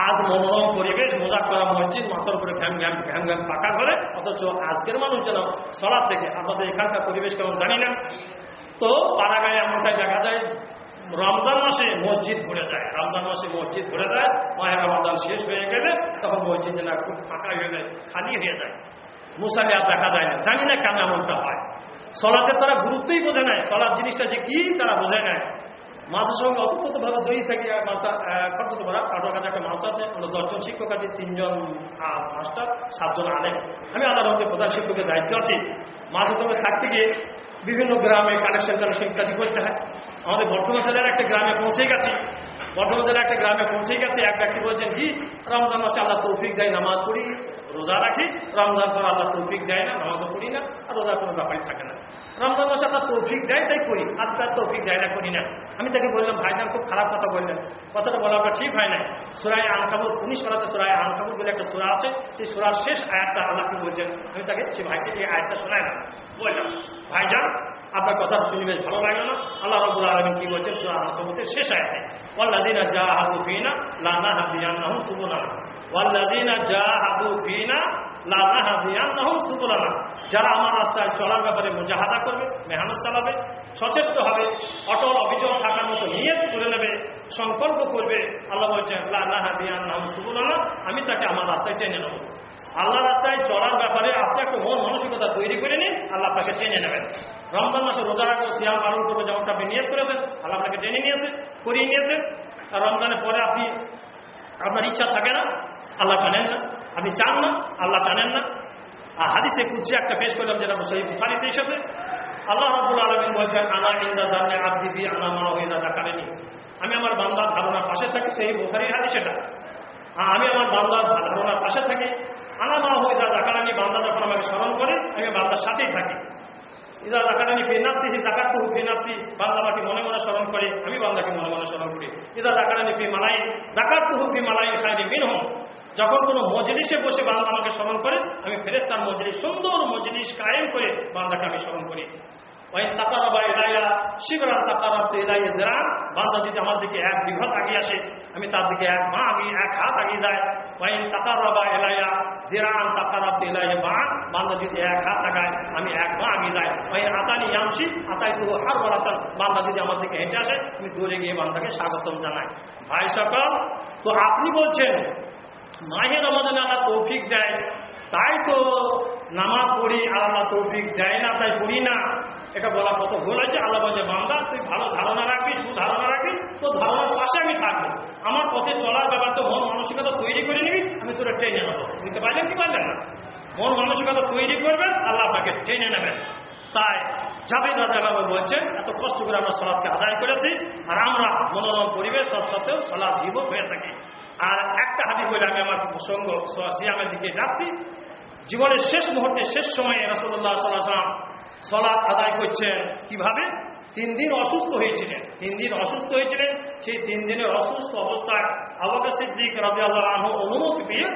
আজ মনোরম পরিবেশ মজাক করা মসজিদ মাথার উপরে ঘ্যাম ঘ্যাম ঘ্যাম ঘ্যাম পাকা করে, অথচ আজকের মানুষ যেন সরা থেকে আমাদের এখানকার পরিবেশ কেমন জানি না। তো পাড়াগায়ে এমনটা দেখা যায়, রমজান মাসে মসজিদ ভরে যায়। রমজান মাসে মসজিদ ভরে যায়, মায়ের রমজান শেষ হয়ে গেলে তখন মসজিদ না খুব ফাঁকা হয়ে যায়, খালি হয়ে যায়। মুসালি আর দেখা যায় না। জানি না কেন এমনটা হয়। সলাতে তারা গুরুত্বই বোঝে নেয় সলার জিনিসটা যে কি, তারা বোঝে নেয় মাছের সঙ্গে অতপ্রতভাবে জয়ী থাকি মাছা খরচ করা কারোর কাছে একটা মাছ আছে আমরা দশজন শিক্ষক আছি, তিনজন মাস্টার, সাতজন আনেন আমি আদালতে প্রধান শিক্ষকের দায়িত্ব আছি। মাছের সঙ্গে থাকতে গিয়ে বিভিন্ন গ্রামে কানেকশন কানেকশন ইত্যাদি করতে হয় আমাদের বর্তমান জেলার একটা গ্রামে পৌঁছে গেছি। বর্তমান জেলার একটা গ্রামে পৌঁছে গেছে। এক ব্যক্তি বলছেন, জি, রমজান মাসে আল্লাহ তৌফিক দেয়, নামাজ পড়ি, রোজা রাখি। রমজান পর আল্লাহ তৌফিক দেয় না, নামাজও পড়ি না, আর রোজার কোনো ব্যাপারই থাকে না। রমজান মাসে আল্লাহ তৌফিক দেয়, তাই করি। তার তৌফিক দেয় না, করি না। আমি তাকে বললাম ভাইজান খুব খারাপ কথা বললেন। কথাটা বলা আপনার ঠিক হয় নাই। সুরায় আনকাবুত উনিশ পালাতে সুরায় আনকাবুত বলে একটা সুরা আছে। সেই সুরার শেষ আয়াতটা আল্লাহকে বলছেন। আমি তাকে, সে ভাইকে এই আয়াতটা শোনায় না। বললাম ভাইজান আপনার কথা শুনে বেশ ভালো লাগল না? আল্লাহ রবুল আলমিন কি বলছেন? সুরা আনকাবুতের শেষ আয়াতে ওয়াল্লাদিনা যা হাদু ফিনা লানা হাদিয়ান্নাহুম সুবুলানা। যারা আমার রাস্তায় চলার ব্যাপারে মুজাহাদা করবে, মেহনত চালাবে সচেষ্ট হবে অটল অভিযোগ থাকার মতো নিয়ে তুলে নেবে, সংকল্প করবে, আল্লাহ বলছেন সুবুলানা আমি তাকে আমার রাস্তায় টেনে নেব। আল্লাহ রাস্তায় চলার ব্যাপারে আপনি একটা মন মানসিকতা তৈরি করে নিন, আল্লাহ আপনাকে টেনে নেবেন। রমজান মাসে রোজা রাখব সিয়াম পালন করব যেমনটা আপনি নিয়ত করেছেন, আল্লাহ আপনাকে টেনে নিয়েছে, করিয়ে নিয়েছে। আর রমজানের পরে আপনি আপনার ইচ্ছা থাকে না আল্লাহ টানেন না। আপনি চান না, আল্লাহ টানেন না। আর হাদিসে কুচি একটা পেশ করলাম যেটা সেই বুখারিতে এসেছে। আল্লাহ রাবুল আলমিন বলছেন, আনা ইন্দা জানে আবদিবি আনা মা হইনা জাকারেনি আমি আমার বান্দার ধারণার পাশে থাকি, সেই বুখারির হাদিস এটা। আর আমি আমার বান্দার ধারণার পাশে থাকি, আনা মা হয়ে যা জাকারানি বান্দা যখন আমাকে স্মরণ করে, আমি বান্দার সাথেই থাকি। ইদা জাকারানি বেনাপ্তি জাকাত বেনাপ্তি বান্দা আমাকে মনে মনে স্মরণ করে, আমি বান্দাকে মনে মনে স্মরণ করি। ইদা জাকারানি পি মালাই জাকাত পি মালাই খাইনি মিন হম যখন কোনো মজলিসে বসে বান্দা আমাকে স্মরণ করে, আমি ফেরেস তার মজলিস, সুন্দর মজলিস কায়েম করে বান্দাকে আমি স্মরণ করি। ওই তাকারাবা এলাইয়া শিবরা তাকারাব এলাইয়া জেরান বান্দা যদি আমার দিকে এক বিঘত আগিয়ে আসে, আমি তার দিকে এক মা আগিয়ে, এক হাত আগিয়ে যায়। ওই তাকারাবা এলাইয়া জেরান তাকারাব এলাইয়া মা বান্দা যদি এক হাত আগায় আমি এক মা আগিয়ে যায়। ওই আতানি ইয়ামসি আতাই তো হার বলাচান বান্দা যদি আমার দিকে হেঁটে আসে, আমি দূরে গিয়ে বান্দাকে স্বাগতম জানাই। ভাই সকল, তো আপনি বলছেন মাহে রমাদানে আল্লাহ তৌফিক দেয়। তাই তো নামাজ পড়ি, আল্লাহ তৌফিক দেয় না, তাই পড়ি না। এটা বলা কত ভুল আছে আল্লাহ বলছে, বান্দা, তুই ভালো ধারণা রাখবি ধারণা রাখবি তো ধারণার পাশে আমি থাকব। আমার পথে চলার ব্যাপার তো মন মানসিকতা তৈরি করে নিবি, আমি তোরা ট্রেনে নেব। বুঝতে পারলেন কি পারলেন না? মন মানসিকতা তৈরি করবেন আল্লাহ আপনাকে ট্রেনে নেবেন তাই জাভেদ রাজাবাবু বলছেন এত কষ্ট করে আমরা সলাদকে আদায় করেছি, আর আমরা মনোরম পরিবেশ সত্ত্বেও সলাদ দিব হয়ে থাকি। আর একটা হাদিস বলে আমি আমার প্রসঙ্গ, সিয়ামের দিকে যাচ্ছি। জীবনের শেষ মুহূর্তে, শেষ সময়ে রসদুল্লাহ সাল্লাম সলাৎ আদায় করছেন। কীভাবে? তিন দিন অসুস্থ হয়েছিলেন। তিন দিন অসুস্থ হয়েছিলেন। সেই তিন দিনের অসুস্থ অবস্থায় আবাকা সিদ্দিক রাজি আল্লাহ আহ অনুমতি পেয়ে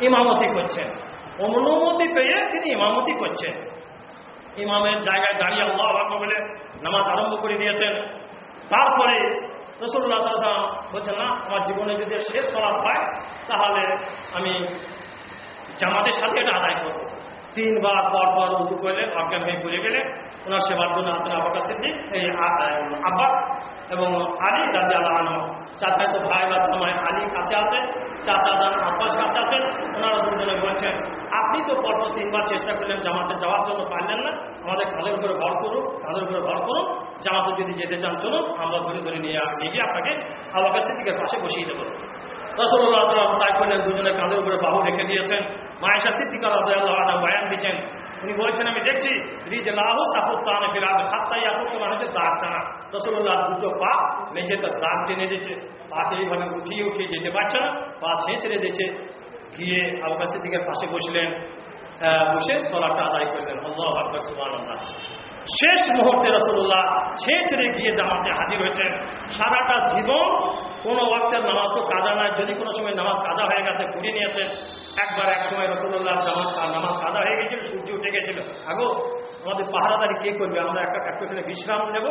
ইমামতি করছেন। অনুমতি পেয়ে তিনি ইমামতি করছেন। ইমামের জায়গায় দাঁড়িয়ে আল্লাহ বলে নামাজ আরম্ভ করে দিয়েছেন। তারপরে রসুল্লাহ সাল্লাম বলছেন, না, আমার জীবনে যদি শেষ ফলাফ হয় তাহলে আমি জামাতের সাথে এটা আদায় করব। তিনবার পর পর উদু করলে অজ্ঞান হয়ে পড়ে গেলে ওনার সেবার জন্য আছেন আবার কাছে এই আব্বাস এবং আলী রাজি আল্লাহ আনম চাচা তো ভাই বা জামাই আলী কাছে আছে, চাচা দান আব্বাস কাছে আছেন ওনারা দুজনে বলছেন, আপনি তো পরপর তিনবার চেষ্টা করলেন জামাতে যাওয়ার জন্য, পারলেন না। আমাদের কাঁধের উপরে ভর করুন কাঁধের উপরে ভর করুন। জামাতে যদি যেতে চান, চলুন, আমরা ধরে ধরে নিয়ে গিয়ে আপনাকে আবাকা সিদ্দিকের পাশে বসিয়ে দেবো। রসুল্লাহ তাই করলেন, দুজনে কাঁধের উপরে বাহু রেখে দিয়েছেন। মায়েশা সিদ্দিকার আল্লাহ বয়ান দিচ্ছেন উনি বলছেন, আমি দেখছি রিজ লাহু দাগ টানা। দুটো পা মেঝেতে দাগ টেনে পাশে এইভাবে উঠিয়ে উঠিয়ে যেতে পারছে না, পা ছেঁচড়ে দিচ্ছে গিয়ে আবকাশের দিকে পাশে বসলেন বসে সলাটা আদায় করলেন। আল্লাহ আকবর সুবাহ শেষ মুহূর্তে রসুল্লাহ ছেড়ে গিয়ে জামাতে হাজির হয়েছেন। সারাটা জীবন কোনো ওয়াক্তের নামাজ তো কাজা নয় যদি কোনো সময় নামাজ কাজা হয়ে গেছে ঘুরে নিয়েছেন একবার এক সময় রসুল্লাহ জামাত নামাজ কাজা হয়ে গেছিল, সূর্য উঠে গেছিল। আগো, আমাদের পাহারাদারি কে করবে? আমরা একটা একটুখানি বিশ্রাম নেব।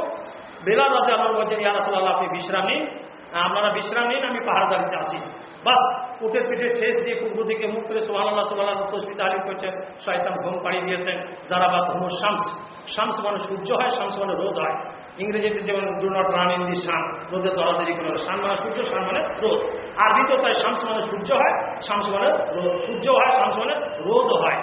বেলা রাজে আমার বলছেন, ইয়া রসুল্লাহ আপনি বিশ্রাম নিন। আপনারা বিশ্রাম নিন, আমি পাহারাদারিতে আছি। বাস উঠের পিঠে ঠেস দিয়ে পূর্ব দিকে মুখ করে সোহানাল্লাহ সোহান তসবি তালিম করছেন। শয়তান ঘুম পাড়িয়ে দিয়েছেন। যারা বা ধর্ম শামস শামস মানে সূর্য হয়, শামস মানে রোদ হয়। ইংরেজিতে যেমন do not run in the sun রোদে দরাদরি করে। সান মানে সূর্য সান মানে রোদ। আরবিতেও তাই শামস মানে সূর্য হয়, শামস মানে রোদ। সূর্য হয়, শামস মানে রোদ হয়।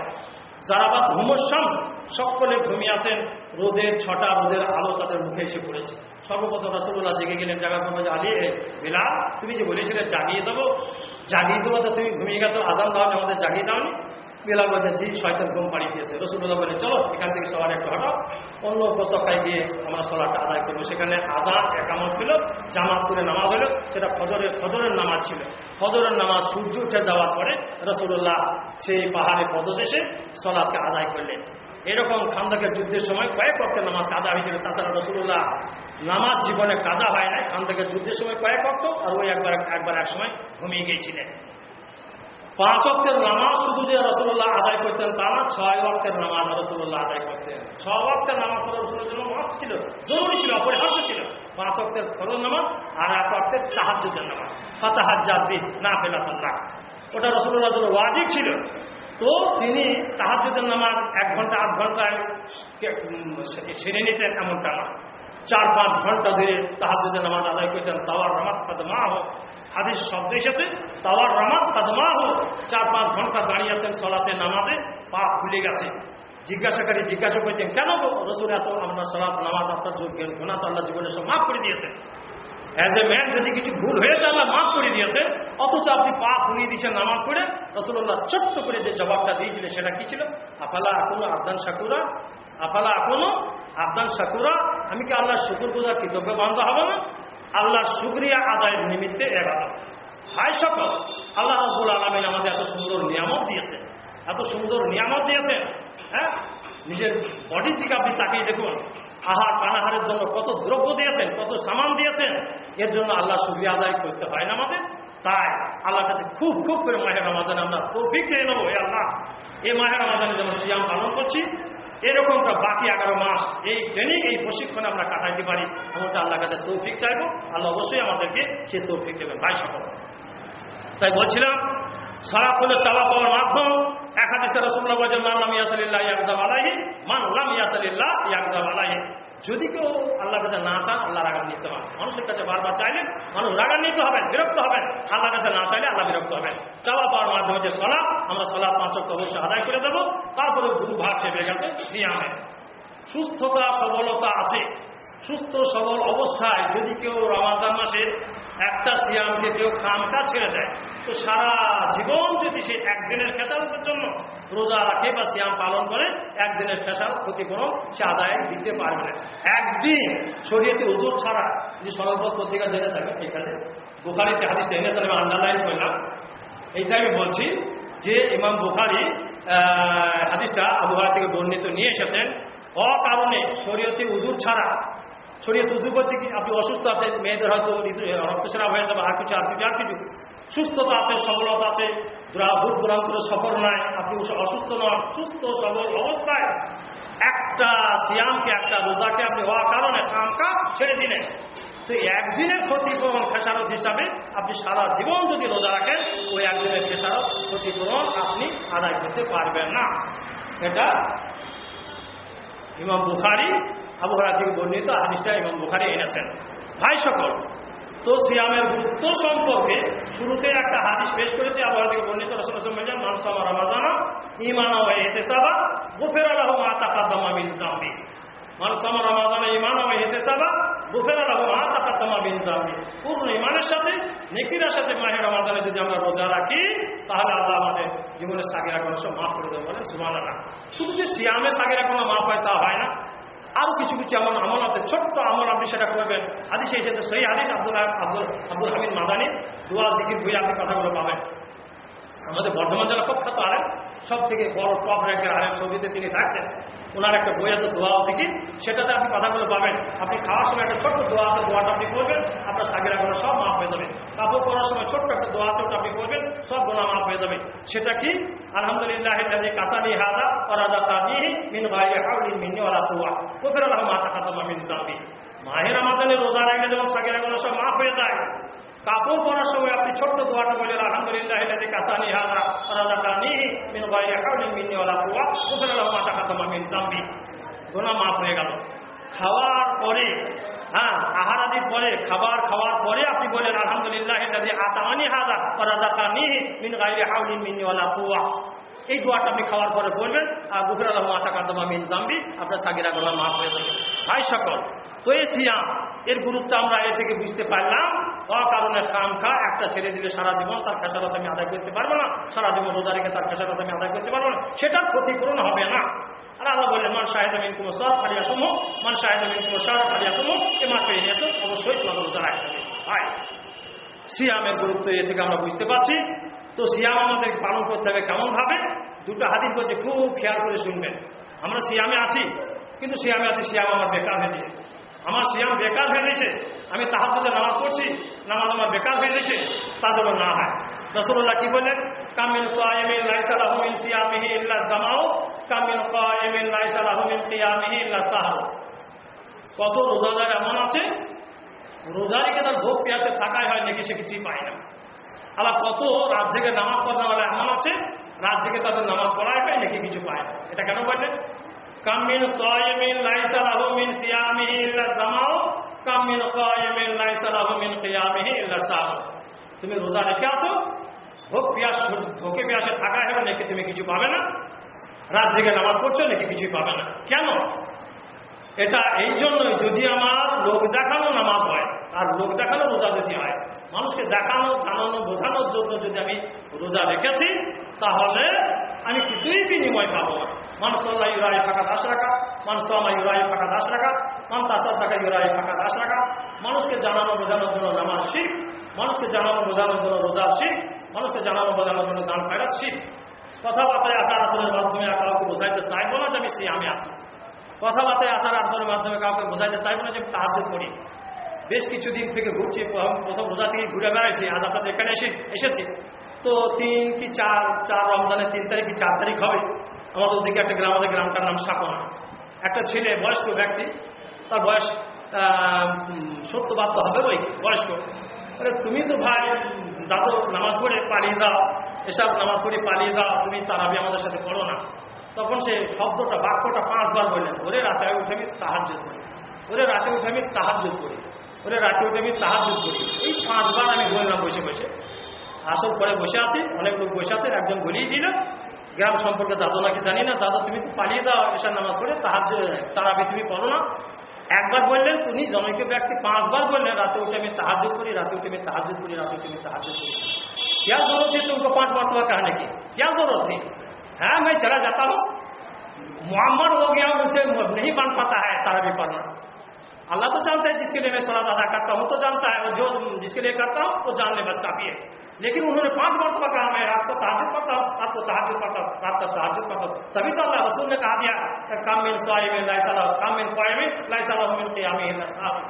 যারা বা হোমর শামস, সকলে ঘুমিয়ে আছেন রোদের ছটা, রোদের আলো তাদের মুখে এসে পড়েছে। সর্বপ্রথম রাসুল্লাহ জেগে গেলেন জায়গা পর আলিয়ে বেলা তুমি যে বলেছিলে জাগিয়ে দেবো জাগিয়ে দেবো তো তুমি ঘুমিয়ে গেছো, আজান দাও আমাদের জাগিয়ে দাওনি। বেলা বলছে জি শয়তান ঘুম পাড়িয়ে দিয়েছে, রসুল্লাহ বলে, চলো, এখান থেকে সবার একটু হঠাৎ অন্য উপত্যকায় গিয়ে আমরা সলাটা আদায় করব। সেখানে আদান একামত ছিল জামাত করে নামাজ হলো, সেটা ফজরের ফজরের নামাজ ছিল। ফজরের নামাজ সূর্য উঠে যাওয়ার পরে রসুল্লাহ সেই পাহাড়ে পদদেশে সলাদকে আদায় করলেন। এরকম খান্দাকের যুদ্ধের সময় কয়েক অক্ষের নামাজ কাদা হয়েছিল তাছাড়া রসুল্লাহ নামাজ জীবনে কাদা হয় নাই। খান্দাকের যুদ্ধের সময় কয়েক অক্ষ আর ওই একবার একবার এক সময় ঘুমিয়ে গিয়েছিলেন। পাঁচ অক্ষের নামাজ শুধু যে রসুল্লাহ আদায় করতেন তা না, ছয় অক্ষের নামাজ রসুল্লাহ আদায় করতেন। ছ অক্ষের নামাজ রসুলের জন্য মাস ছিল, জরুরি ছিল, অপরিহার্য ছিল। পাঁচ অক্ষের ফরজ নামাজ আর এক অক্ষের সাহায্যের নামাজ। ফাতাহাজ্জাদ দিন না ফেলা ফাল্লাহ ওটা রসুল্লাহ জন্য ওয়াজিব ছিল। তো তিনি তাহাজুদের নামাজ এক ঘণ্টা, আধ ঘন্টায় সেরে নিতেন এমনটা না। চার পাঁচ ঘণ্টা ধরে তাহাজুদের নামাজ আদায় করতেন, তাওয়ার নামাজ মা হোক হাদিস শব্দ এসেছে, তাওয়ার রামাত হোক চার পাঁচ ঘণ্টা দাঁড়িয়ে আছেন, সলাতে নামাজে, পা খুলে গেছে। জিজ্ঞাসাকারী জিজ্ঞাসা করছেন কেন রসুল এত আপনার সলাৎ নামাজ আপনার যোগ্যেন গুণা তো আল্লাহ জীবনে সব মাফ করে দিয়েছেন? অ্যাজ এ ম্যান যদি কিছু ভুল হয়ে যায়, আল্লাহ মাফ করে দিয়েছেন। অথচ আপনি পা ফুলিয়ে দিয়েছেন নামাজ পড়ে, রসুল্লাহ ছোট্ট করে যে জবাবটা দিয়েছিলেন সেটা কি ছিল? আফালা এখনও আফদান শাকুরা, আফালা এখনও আফদান শাকুরা, আমি কি আল্লাহ শুকুর গুজার কৃতজ্ঞ বান্ধব হবে না? আল্লাহ শুক্রিয়া আদায়ের নিমিত্তে এবাদত হাই সকল, আল্লাহ রব্বুল আলমিন আমাদের এত সুন্দর নিয়ামত দিয়েছেন। এত সুন্দর নিয়ামত দিয়েছেন হ্যাঁ? নিজের বডি দিকে আপনি তাকিয়ে দেখুন, আহার পানাহারের জন্য কত দ্রব্য দিয়েছেন, কত সামান দিয়েছেন। এর জন্য আল্লাহ শুক্রিয়া আদায় করতে হয় না আমাদের। তাই আল্লাহ কাছে খুব খুব করে মাহের রমাজানে আমরা তৌফিক চেয়ে নেব আল্লাহ। এই মাহের রমাজানে যেন সিয়াম পালন করছি এরকমটা বাকি এগারো মাস এই ট্রেনিং এই প্রশিক্ষণ আমরা কাটাইতে পারি। এমনটা আল্লাহ কাছে তৌফিক চাইব। আল্লাহ অবশ্যই আমাদেরকে সে তৌফিক দেবেন। ভাই, সকল। তাই বলছিলাম সারা ফুলে চালা পাওয়ার মাধ্যম। এক হাদিসে রসুল্লাহ বলছেন, মান লাম ইয়াসালিল্লাহ ইয়াকদাম আলাইহি, মান লাম ইয়াসালিল্লাহ ইয়াকদাম আলাইহি। যদি কেউ আল্লাহর কাছে না চান আল্লাহ রাগান নিতে হবে। মানুষের কাছে বারবার চাইলে মানুষ রাগান নিতে হবেন, বিরক্ত হবেন। আল্লাহ কাছে না চাইলে আল্লাহ বিরক্ত হবেন। চাওয়া পাওয়ার মাধ্যমে যে সলাপ আমরা সলাপ পাঁচ অবশ্যই আদায় করে দেবো। তারপরে গুরু ভাগ চেপে গেছে সিয়ামে। সুস্থতা, সবলতা আছে। সুস্থ, সবল অবস্থায় যদি কেউ রমাদান মাসে একটা সিয়ামকে কেউ খামটা ছেড়ে দেয়, তো সারা জীবন যদি সে একদিনের খেসারতের জন্য রোজা রাখে বা সিয়াম পালন করে, একদিনের খেসার ক্ষতিপূরণ সে আদায় দিতে পারবে না। একদিন শরীয়তে ওজোর ছাড়া যদি সরবত পত্রিকা জেনে থাকে এখানে বোখারিতে হাদিসটা এনে তাহলে আন্ডারলাইন করলাম। এইটাই আমি বলছি যে ইমাম বুখারি হাদিসটা আবহাওয়া থেকে বর্ণিত নিয়ে এসেছেন। অকারণে শরীয়তে উজুর ছাড়া শরীয়ত উজু করছে কি আপনি অসুস্থ আছেন, মেয়েদের হয়তো রক্তস্রাব হয়ে যাবে আর কিছু আর কিছু আর কিছু সুস্থতা আছে, সবলতা আছে ভূত দূরান্তর সফর নয় আপনি অসুস্থ নন, সুস্থ, সবল অবস্থায় একটা সিয়ামকে, একটা রোজাকে আপনি হওয়ার কারণে কামকা ছেড়ে দিলেন। তো একদিনের ক্ষতিপূরণ খেসারত হিসাবে আপনি সারা জীবন যদি রোজা রাখেন, ওই একদিনের খেসারত, ক্ষতিপূরণ আপনি আদায় করতে পারবেন না। এটা ইমাম বুখারি আবহাওয়া থেকে বর্ণিত হাদিসটা ইমাম বুখারি এনেছেন। ভাই সকল, তো সিয়ামের গুরুত্ব সম্পর্কে শুরুতে একটা হাদিস পেশ করেছে আবহাওয়া থেকে বর্ণিত রসুল বলছেন মানসামা রমাজানা ইমানা ওয়া ইহতিসাবা, গুফিরা লাহু মা তাকাদ্দামা মিন যামবি। মানসামা রমাজানা ইমানা ওয়া ইহতিসাবা, গুফিরা লাহু মা তাকাদ্দামা মিন যামবি। পূর্ণ ইমানের সাথে, নেকির সাথে মাহে রমাজানে যদি আমরা রোজা রাখি, তাহলে আল্লাহ আমাদের জীবনের সাগেরা কোনো সব মাফ করে দেবো সুবহানাল্লাহ। শুধু যে সিয়ামে সাগেরা কোনো মাফ হয় তা হয় না আরও কিছু কিছু এমন আমল আছে, ছোট্ট আমল আপনি সেটা করবেন। আদি সেই সাথে সেই হাদিস আব্দুল আব্দুল আব্দুল হামিদ মাদানি। দোয়া দিকির বই আপনি কথাগুলো পাবেন। আমাদের বর্ধমান জেলা প্রখ্যাত আলেন সব থেকে বড় টপ র্যাঙ্কের আলেন ছবিতে তিনি থাকছেন। ওনার একটা বই আছে দোয়া থেকে সেটাতে আপনি কথাগুলো পাবেন। আপনি খাওয়ার সময় একটা ছোট্ট দোয়া আছে, দোয়াটা আপনি করবেন আপনার সাগেরাগুলো সব মাফ হয়ে যাবে। কাপড় পরার সময় ছোট্ট একটা দোয়া আছে, ওটা আপনি করবেন সব গোনা মাফ হয়ে যাবে। সেটা কি? আলহামদুলিল্লাহ কাতানি হাদা অরাদা তানি মিন ভাই হাউলিন মিনি ওরা কুয়া কোফের আল্লাহ মাথা খাতামা মিন দাবি মাহের আমাদের রোজা রাখলে যেমন সাগেরাগুলো সব মাফ হয়ে যায়। কাপড় পরার সময় আপনি ছোট্ট দোয়াটা বললেন, আলহামদুলিল্লাহ, এটাতে হাদা অরাদা তানি মিন ভাই হাউলিন মিনি ওরা কুয়া আল্লাহ মাথা খাতামা মিন দাবি গোনা মাফ হয়ে গেল। খাওয়ার পরে হ্যাঁ আহার আদির পরে, খাবার খাওয়ার পরে আপনি বলেন আলহামদুলিল্লাহ আতামানি হাদা রাজাকানি মিন গাইরে হাউলিন মিনিওয়ালা কুয়া এই দোয়াটা আপনি খাওয়ার পরে বলবেন, আর গুফর আলম আতা কাদমা মিন জাম্বি আপনার সাগিরা গোলা মাফ হয়ে যাবে। ভাই সকল, তো এই সিয়াম এর গুরুত্ব আমরা এ থেকে বুঝতে পারলাম। অকারণে খা, একটা ছেড়ে দিলে সারা জীবন তার খেসারত আমি আদায় করতে পারব না, সারা জীবন রোজা রেখে তার খেসারত আমি আদায় করতে পারব না। সেটার ক্ষতিপূরণ হবে না। আর আল্লাহ বললেন, মান শাহেদ আমিন কুমো সব হারিয়া তুমো মান শাহেদ আমিন কুমো সার হারিয়া তুমো এ মাত্র এই নিয়ে অবশ্যই তোমাদের রোজা রাখতে হবে। ভাই, সিয়ামের গুরুত্ব এ থেকে আমরা বুঝতে পারছি। তো সিয়াম আমাদের পালন করতে হবে কেমন ভাবে দুটো হাদিস বলছে, খুব খেয়াল করে শুনবেন। আমরা সিয়ামে আছি, কিন্তু সিয়ামে আছি, সিয়াম আমার বেকার হয়ে গিয়েছে। আমার সিয়াম বেকার হয়ে গেছে, আমি তাহার সাথে নামাজ পড়ছি, নামাজ আমার বেকার হয়ে গেছে, তা যেন না হয়। রসুল্লাহ কি বললেন? কামিন জামাও কামিন কত রোজাদার এমন আছে? রোজা রেখে তার ভোগ পেয়াসে থাকাই হয়, নাকি সে কিছুই পায় না। আবার কত রাত থেকে নামাজ পড়াওয়ালা এমন আছে? রাত থেকে তাদের নামাজ পড়ায় পায় নাকি কিছু পায় না। এটা কেন বললেন? কামিন সাইমিন লাইসাল আহমিন সিয়ামিহি ইল্লা জামাও কামিন কাইমিন লাইসাল আহমিন কিয়ামিহি ইল্লা সাহার তুমি রোজা রেখে আছো? ভোগ পিয়াস ভোগে পিয়াসে থাকা হবে নাকি তুমি কিছু পাবে না। রাত জেগে নামাজ পড়ছো, নাকি কিছুই পাবে না। কেন? এটা এই জন্যই যদি আমার লোক দেখানো নামাজ হয় আর লোক দেখানো রোজা যদি হয়, মানুষকে দেখানো, জানানো, বোঝানোর জন্য যদি আমি রোজা রেখেছি, তাহলে আমি কিছুই বিনিময় পাবো না। মানুষ তোল্লা ইউরাই ফাঁকা দাস রাখা মানুষ আমার ইউরাই ফাঁকা দাস রাখা মানুষ তাসার টাকা ইউরাই ফাঁকা দাস রাখা মানুষকে জানানো, বোঝানোর জন্য নামাজ শিখ, মানুষকে জানানো, বোঝানোর জন্য রোজা শিখ, মানুষকে জানানো, বোঝানোর জন্য দান ফেরাত শিখ। কথাবার্তায় আচার আচরণের মাধ্যমে কাউকে বোঝাইতে চাইব না যে আমি সে আমি আছি। কথাবার্তায় আচার আচরণের মাধ্যমে কাউকে বোঝাইতে চাইব না যে সাহায্য করি। বেশ কিছুদিন থেকে ঘুরছি, প্রথম রোজা থেকে ঘুরে বেড়াইছি, আজ আপনাদের এখানে এসে এসেছি। তো তিন কি চার চার রমজানের তিন তারিখ কি চার তারিখ হবে? আমাদের ওদিকে একটা গ্রাম আমাদের গ্রামটার নাম সাপনা। একটা ছেলে, বয়স্ক ব্যক্তি, তার বয়স সত্য বাধ্য হবে ওই বয়স্ক। আরে তুমি তো ভাই দাদু নামাজ পড়ে পালিয়ে দাও এসব নামাজ পড়ে পালিয়ে দাও তুমি তারাবি আমাদের সাথে করো না। তখন সে শব্দটা, বাক্যটা পাঁচবার বললেন, ওরে রাতে উঠে আমি সাহায্য করি। ওরে রাতে উঠে আমি সাহায্য করি। ওরে রাতে উঠে আমি সাহায্য করি। এই পাঁচবার আমি বললাম বসে বসে। আসল পরে বসে আছি, অনেক লোক বসে আছে, একজন বলিয়ে দিল, গ্রাম সম্পর্কে দাদু নাকি জানি না, দাদু তুমি পালিয়ে দাও এসার নামাজ পড়ে সাহায্য তারাবি তুমি করো না। একবার বললেন, তুমি জনৈক ব্যক্তি পাঁচবার বললেন, রাতে উঠে আমি সাহায্য করি, রাতে উঠে আমি সাহায্য করি, রাতে উঠে আমি সাহায্য করি। क्या জরুরি তোমাকে পাঁচবার पांच बार का कहने की ہاں میں چلا جاتا ہوں۔ معمر ہو گیا ہوں، اسے نہیں بن پاتا ہے تراوی پڑھنا۔ اللہ تو جانتا ہے، جس کے لیے میں سولہ دادا کرتا ہوں تو جانتا ہے۔ اور جو جس کے لیے کرتا ہوں، وہ جاننے بس کافی ہے۔ لیکن انہوں نے پانچ مرتبہ کہا، میں رات کو تعجب کرتا ہوں، رات کو تعجب کرتا ہوں، رات کا تعجب کرتا ہوں۔ تبھی تو اللہ رسول نے کہا دیا کام ان سوائے میں لائے سال کام میں سوائے میں لائے صلاح ملتے قیام صاحب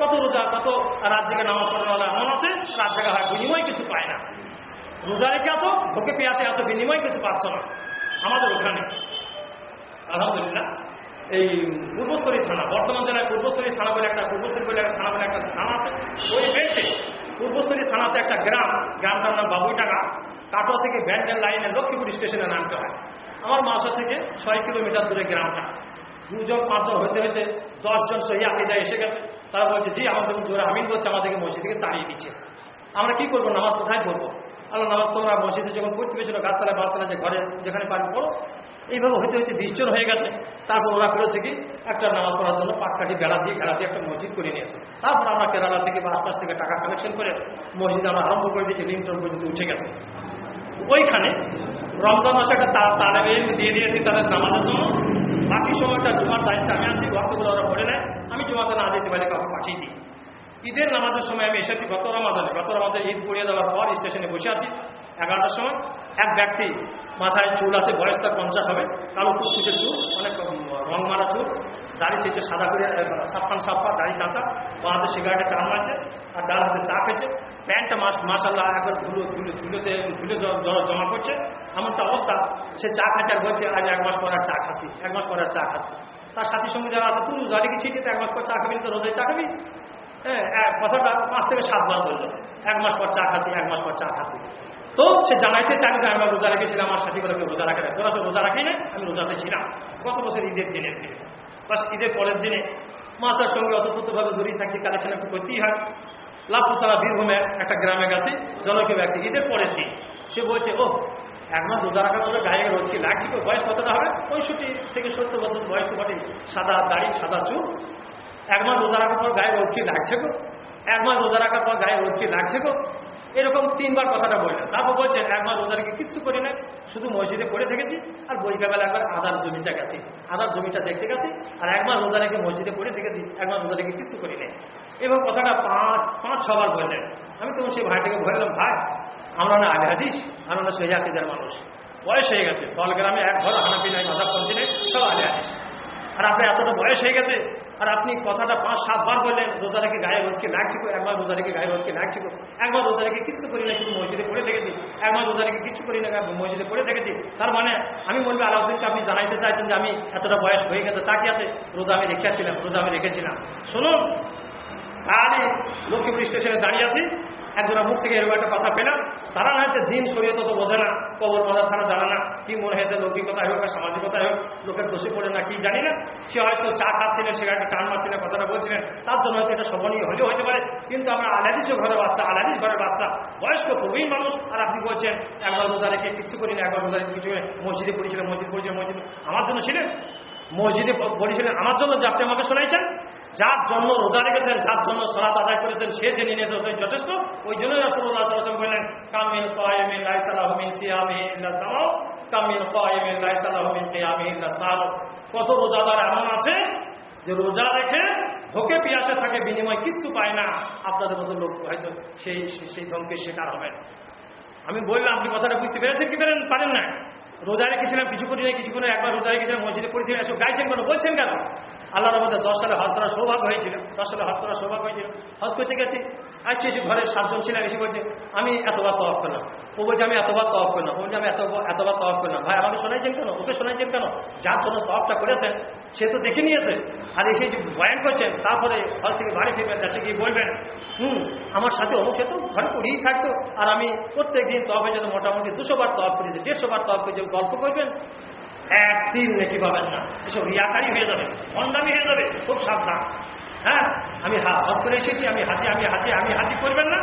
روزہ রোজা কত রাজ্যকে নামাজ পড়ানোলা سے আছে রাজ্যকে হয় বিনিময় কিছু পায় না রোজা রেখে আসো ভোগে পেয়ে আসে এত বিনিময় কিছু পাচ্ছ না আমাদের ওখানে। আলহামদুলিল্লাহ। এই পূর্বস্থলী থানা বর্তমান জেলায় পূর্বস্থলী থানা বলে একটা, পূর্বস্থলী বলে একটা থানা বলে একটা থানা আছে। ওই বেশে পূর্বস্থলী থানাতে একটা গ্রাম, গ্রামটার নাম বাবুইটাকা কাটোয়া থেকে ব্যান্ডেল লাইনে লক্ষ্মীপুর স্টেশনে নামতে হয়। আমার মাসা থেকে ছয় কিলোমিটার দূরে গ্রামটা। দুজন, পাঁচজন হইতে হইতে দশজন সহি আকিদা এসে গেছে। তারা বলছে, জি আমাদের জোরে আমিন বলছে আমাদেরকে মসজিদ থেকে তাড়িয়ে দিচ্ছে। আমরা কি করব? নামাজ কোথায় পড়ব? আল্লাহ নামাজ তোমরা মসজিদে যখন পড়তে পেয়েছিল গাছতলা বাসতলা যে ঘরে যেখানে পারি পড়ো, এইভাবে হইতে হইতে বিশজন হয়ে গেছে। তারপর ওরা করেছে কি? একটা নামাজ পড়ার জন্য পাটকাঠি, বেড়া দিয়ে বেড়া দিয়ে একটা মসজিদ করে নিয়েছে। তারপর আমরা কেরালা থেকে বা আশপাশ থেকে টাকা কালেকশন করে মসজিদ আমরা আরম্ভ করে দিয়েছি লিঙ্কটন পর্যন্ত উঠে গেছে। ওইখানে রমজান মাসে একটা তালেবে দিয়ে দিয়েছি তাদের নামাজের জন্য। বাকি সময়টা জুমার দায়িত্ব আমি আছি ওরা পড়ে নেয়। আমি জুমাতে না যেতে পারি, কাউকে পাঠিয়ে দিই। ঈদের নামাজের সময় আমি এসেছি গত রমাদানে। গত রমাদানে ঈদ পড়িয়ে দেওয়ার পর স্টেশনে বসে আছি। এগারোটার সময় এক ব্যক্তি মাথায় চুল আছে, বয়স তার পঞ্চাশ হবে। কালো কুচকুচে চুল, অনেক রং মারা চুল। দাড়ি চেয়েছে সাদা করে সাফান সাফা দাড়ি কাঁচা বা হাতে সিগারেটে টান মারছে, আর ডাল হাতে চা খেয়েছে। প্যান্টটা মাস মাসাল্লাহ একবার ধুলো ধুলো, ধুলোতে, ধুলো জমা করছে। এমনটা অবস্থা, সে চা খাচ্ছে আর বলছে, আজ এক মাস পর চা খাচ্ছি, এক মাস পর চা খাচ্ছি। তার সাথীর সঙ্গে যারা আছে, তুই গাড়িকে ছিটিয়ে এক মাস পর চা খাবি তো রোদে চা খাবি? হ্যাঁ কথাটা পাঁচ থেকে সাত বার বলল এক মাস পর চা খাচ্ছি, এক মাস পর চা খাচ্ছি। তো সে জানাইতে চাই যে আমরা রোজা রেখেছিলাম আমার সাথীগুলোকে রোজা রাখে না। তোরা তো রোজা রাখি না, আমি রোজাতে ছিলাম। গত বছর ঈদের দিনের দিনে? বাস ঈদের পরের দিনে মাস্টার সঙ্গে অতপ্রতভাবে জড়িয়ে থাকি, কালেকশন একটু করতেই হয়। লাভপুতলা বীরভূমে একটা গ্রামে গেছে জনকে ব্যক্তি। ঈদের পরের দিন সে বলছে ও এক মাস রোজা রাখার পরে গায়ে রোজ কি লাগছে? বয়স কতটা হবে? পঁয়ষট্টি থেকে সত্তর বছর বয়স তো সাদা দাড়ি, সাদা চুল। এক মাস রোজা রাখার পর গায়ে রোদ কি লাগছে গো। এক মাস রোজা রাখার পর গায়ে রোদ লাগছে গো। এরকম তিনবার কথাটা বললেন। তারপর বলছেন, এক মাস রোজা রেখে কিচ্ছু করি না শুধু মসজিদে পড়ে থেকেছি আর বৈকালবেলা একবার আদার জমিটা গেছি। আদার জমিটা দেখতে গেছি আর এক মাস রোজা রেখে মসজিদে পড়ে থেকেছি। এক মাস রোজা রেখে কিচ্ছু করি না এবং কথাটা পাঁচ পাঁচ, ছবার বললেন। আমি তখন সেই ভাইটাকে বললাম ভাই, আমরা না আগে হাদিস আমরা না সহিদের মানুষ। বয়স হয়ে গেছে। বলগ্রামে এক ঘর হানাপি নাই মাদার পঞ্চি নেই, সব আগে হাদিস আর আপনার এতটা বয়স হয়ে গেছে, আর আপনি কথাটা পাঁচ সাতবার বললেন, রোজা রেখে গায়ে রোদকে লাগছে একবার রোজা রেখে গায়ে রোদকে লাগছে একবার রোজা রেখে কিছু করি না শুধু মসজিদে পড়ে থেকেছি, একবার রোজা রেখে কিছু করি না মসজিদে পড়ে থেকেছি। তার মানে আমি বলব আলাউদ্দিনকে আপনি জানাইতে চাইছেন যে আমি এতটা বয়স হয়ে গেছে তা কি আছে, রোজা আমি রেখেছিলাম, রোজা আমি রেখেছিলাম। শুনুন তাহলে লক্ষ্মীপুর স্টেশনে দাঁড়িয়ে আছি একজনের মুখ থেকে এরকম একটা কথা পেলাম। তারা না হচ্ছে দিন শরীয়ত তো বোঝে না, কবর মজা তারা জানে না কি মনে হয়েছে লৌকিকতায় হোক বা সামাজিকতায় হোক, লোকের দোষে পড়ে না কি জানি না। সে হয়তো চা খাচ্ছিলেন, সে একটা টান মারছিলেন, কথাটা বলছিলেন, তার জন্য হয়তো এটা শোভনীয় হলেও হতে পারে। কিন্তু আমরা আলাদিসও ঘরের বাচ্চা, আলাদিস ঘরের বাচ্চা, বয়স্ক প্রবীণ মানুষ, আর আপনি বলছেন, একবার রোজা কিছু করি না, একবার রোজা কিছু মসজিদে পড়েছিলেন, মসজিদ পড়েছিলেন, মসজিদ আমার জন্য ছিলেন? মসজিদে পড়েছিলেন, আমার জন্য যে আপনি আমাকে শোনাইছেন যার জন্য রোজা রেখেছেন, যার জন্য সলাত আদায় করেছেন, সে যে নিয়ে নিয়েছে যথেষ্ট। ওই জন্যই রাসুল্লাহ বললেন কামিন সাল কত রোজাদার এমন আছে যে রোজা রেখে ভোকে পিয়াসে থাকে, বিনিময় কিচ্ছু পায় না। আপনাদের মতো লোক হয়তো সেই সেই ধমকে শিকার হবেন। আমি বললাম, আপনি কথাটা বুঝতে পেরেছেন কি পেরেন, পারেন না। রোজা রেখেছিলাম, কিছু করি না কিছু করে একবার রোজা রেখেছিলাম, মসজিদে পড়েছিলাম, এসব গাইছেন কেন, বলছেন কেন? আল্লাহর মধ্যে দশ সালে হজ করার সৌভাগ্য হয়েছিল। দশ সালে হজ করার সৌভাগ্য হয়েছিল। হজ করতে গেছি, আসছি এসে ঘরে সাতজন ছিলাম এসে বলছে, আমি এতবার তফ করলাম। ও বলছে আমি এতবার তফ করলাম ও বলছে আমি এত এতবার তফ করলাম। ভাই, আমাকে শোনাইছেন কেন? ওকে শোনাইছেন কেন? যার জন্য তফটা করেছেন, সে তো দেখে নিয়েছে। আর এসে যে বয়ান করছেন, তারপরে হল থেকে বাড়ি ফিরবেন দেশে গিয়ে বলবেন, হুম, আমার সাথে অমুক, সে তো ঘরে পড়েই থাকতো। আর আমি প্রত্যেক দিন তবে যেন মোটামুটি দুশো বার তফ করেছি, দেড়শো বার তফ করেছি, গল্প করবেন? একদিন নাকি পাবেন না। এসব রিয়াকারি হয়ে যাবে, ভণ্ডামি হয়ে যাবে, খুব সাবধান। হ্যাঁ? আমি হজ করে এসেছি, আমি হাজি আমি হাজি আমি হাজি করবেন না।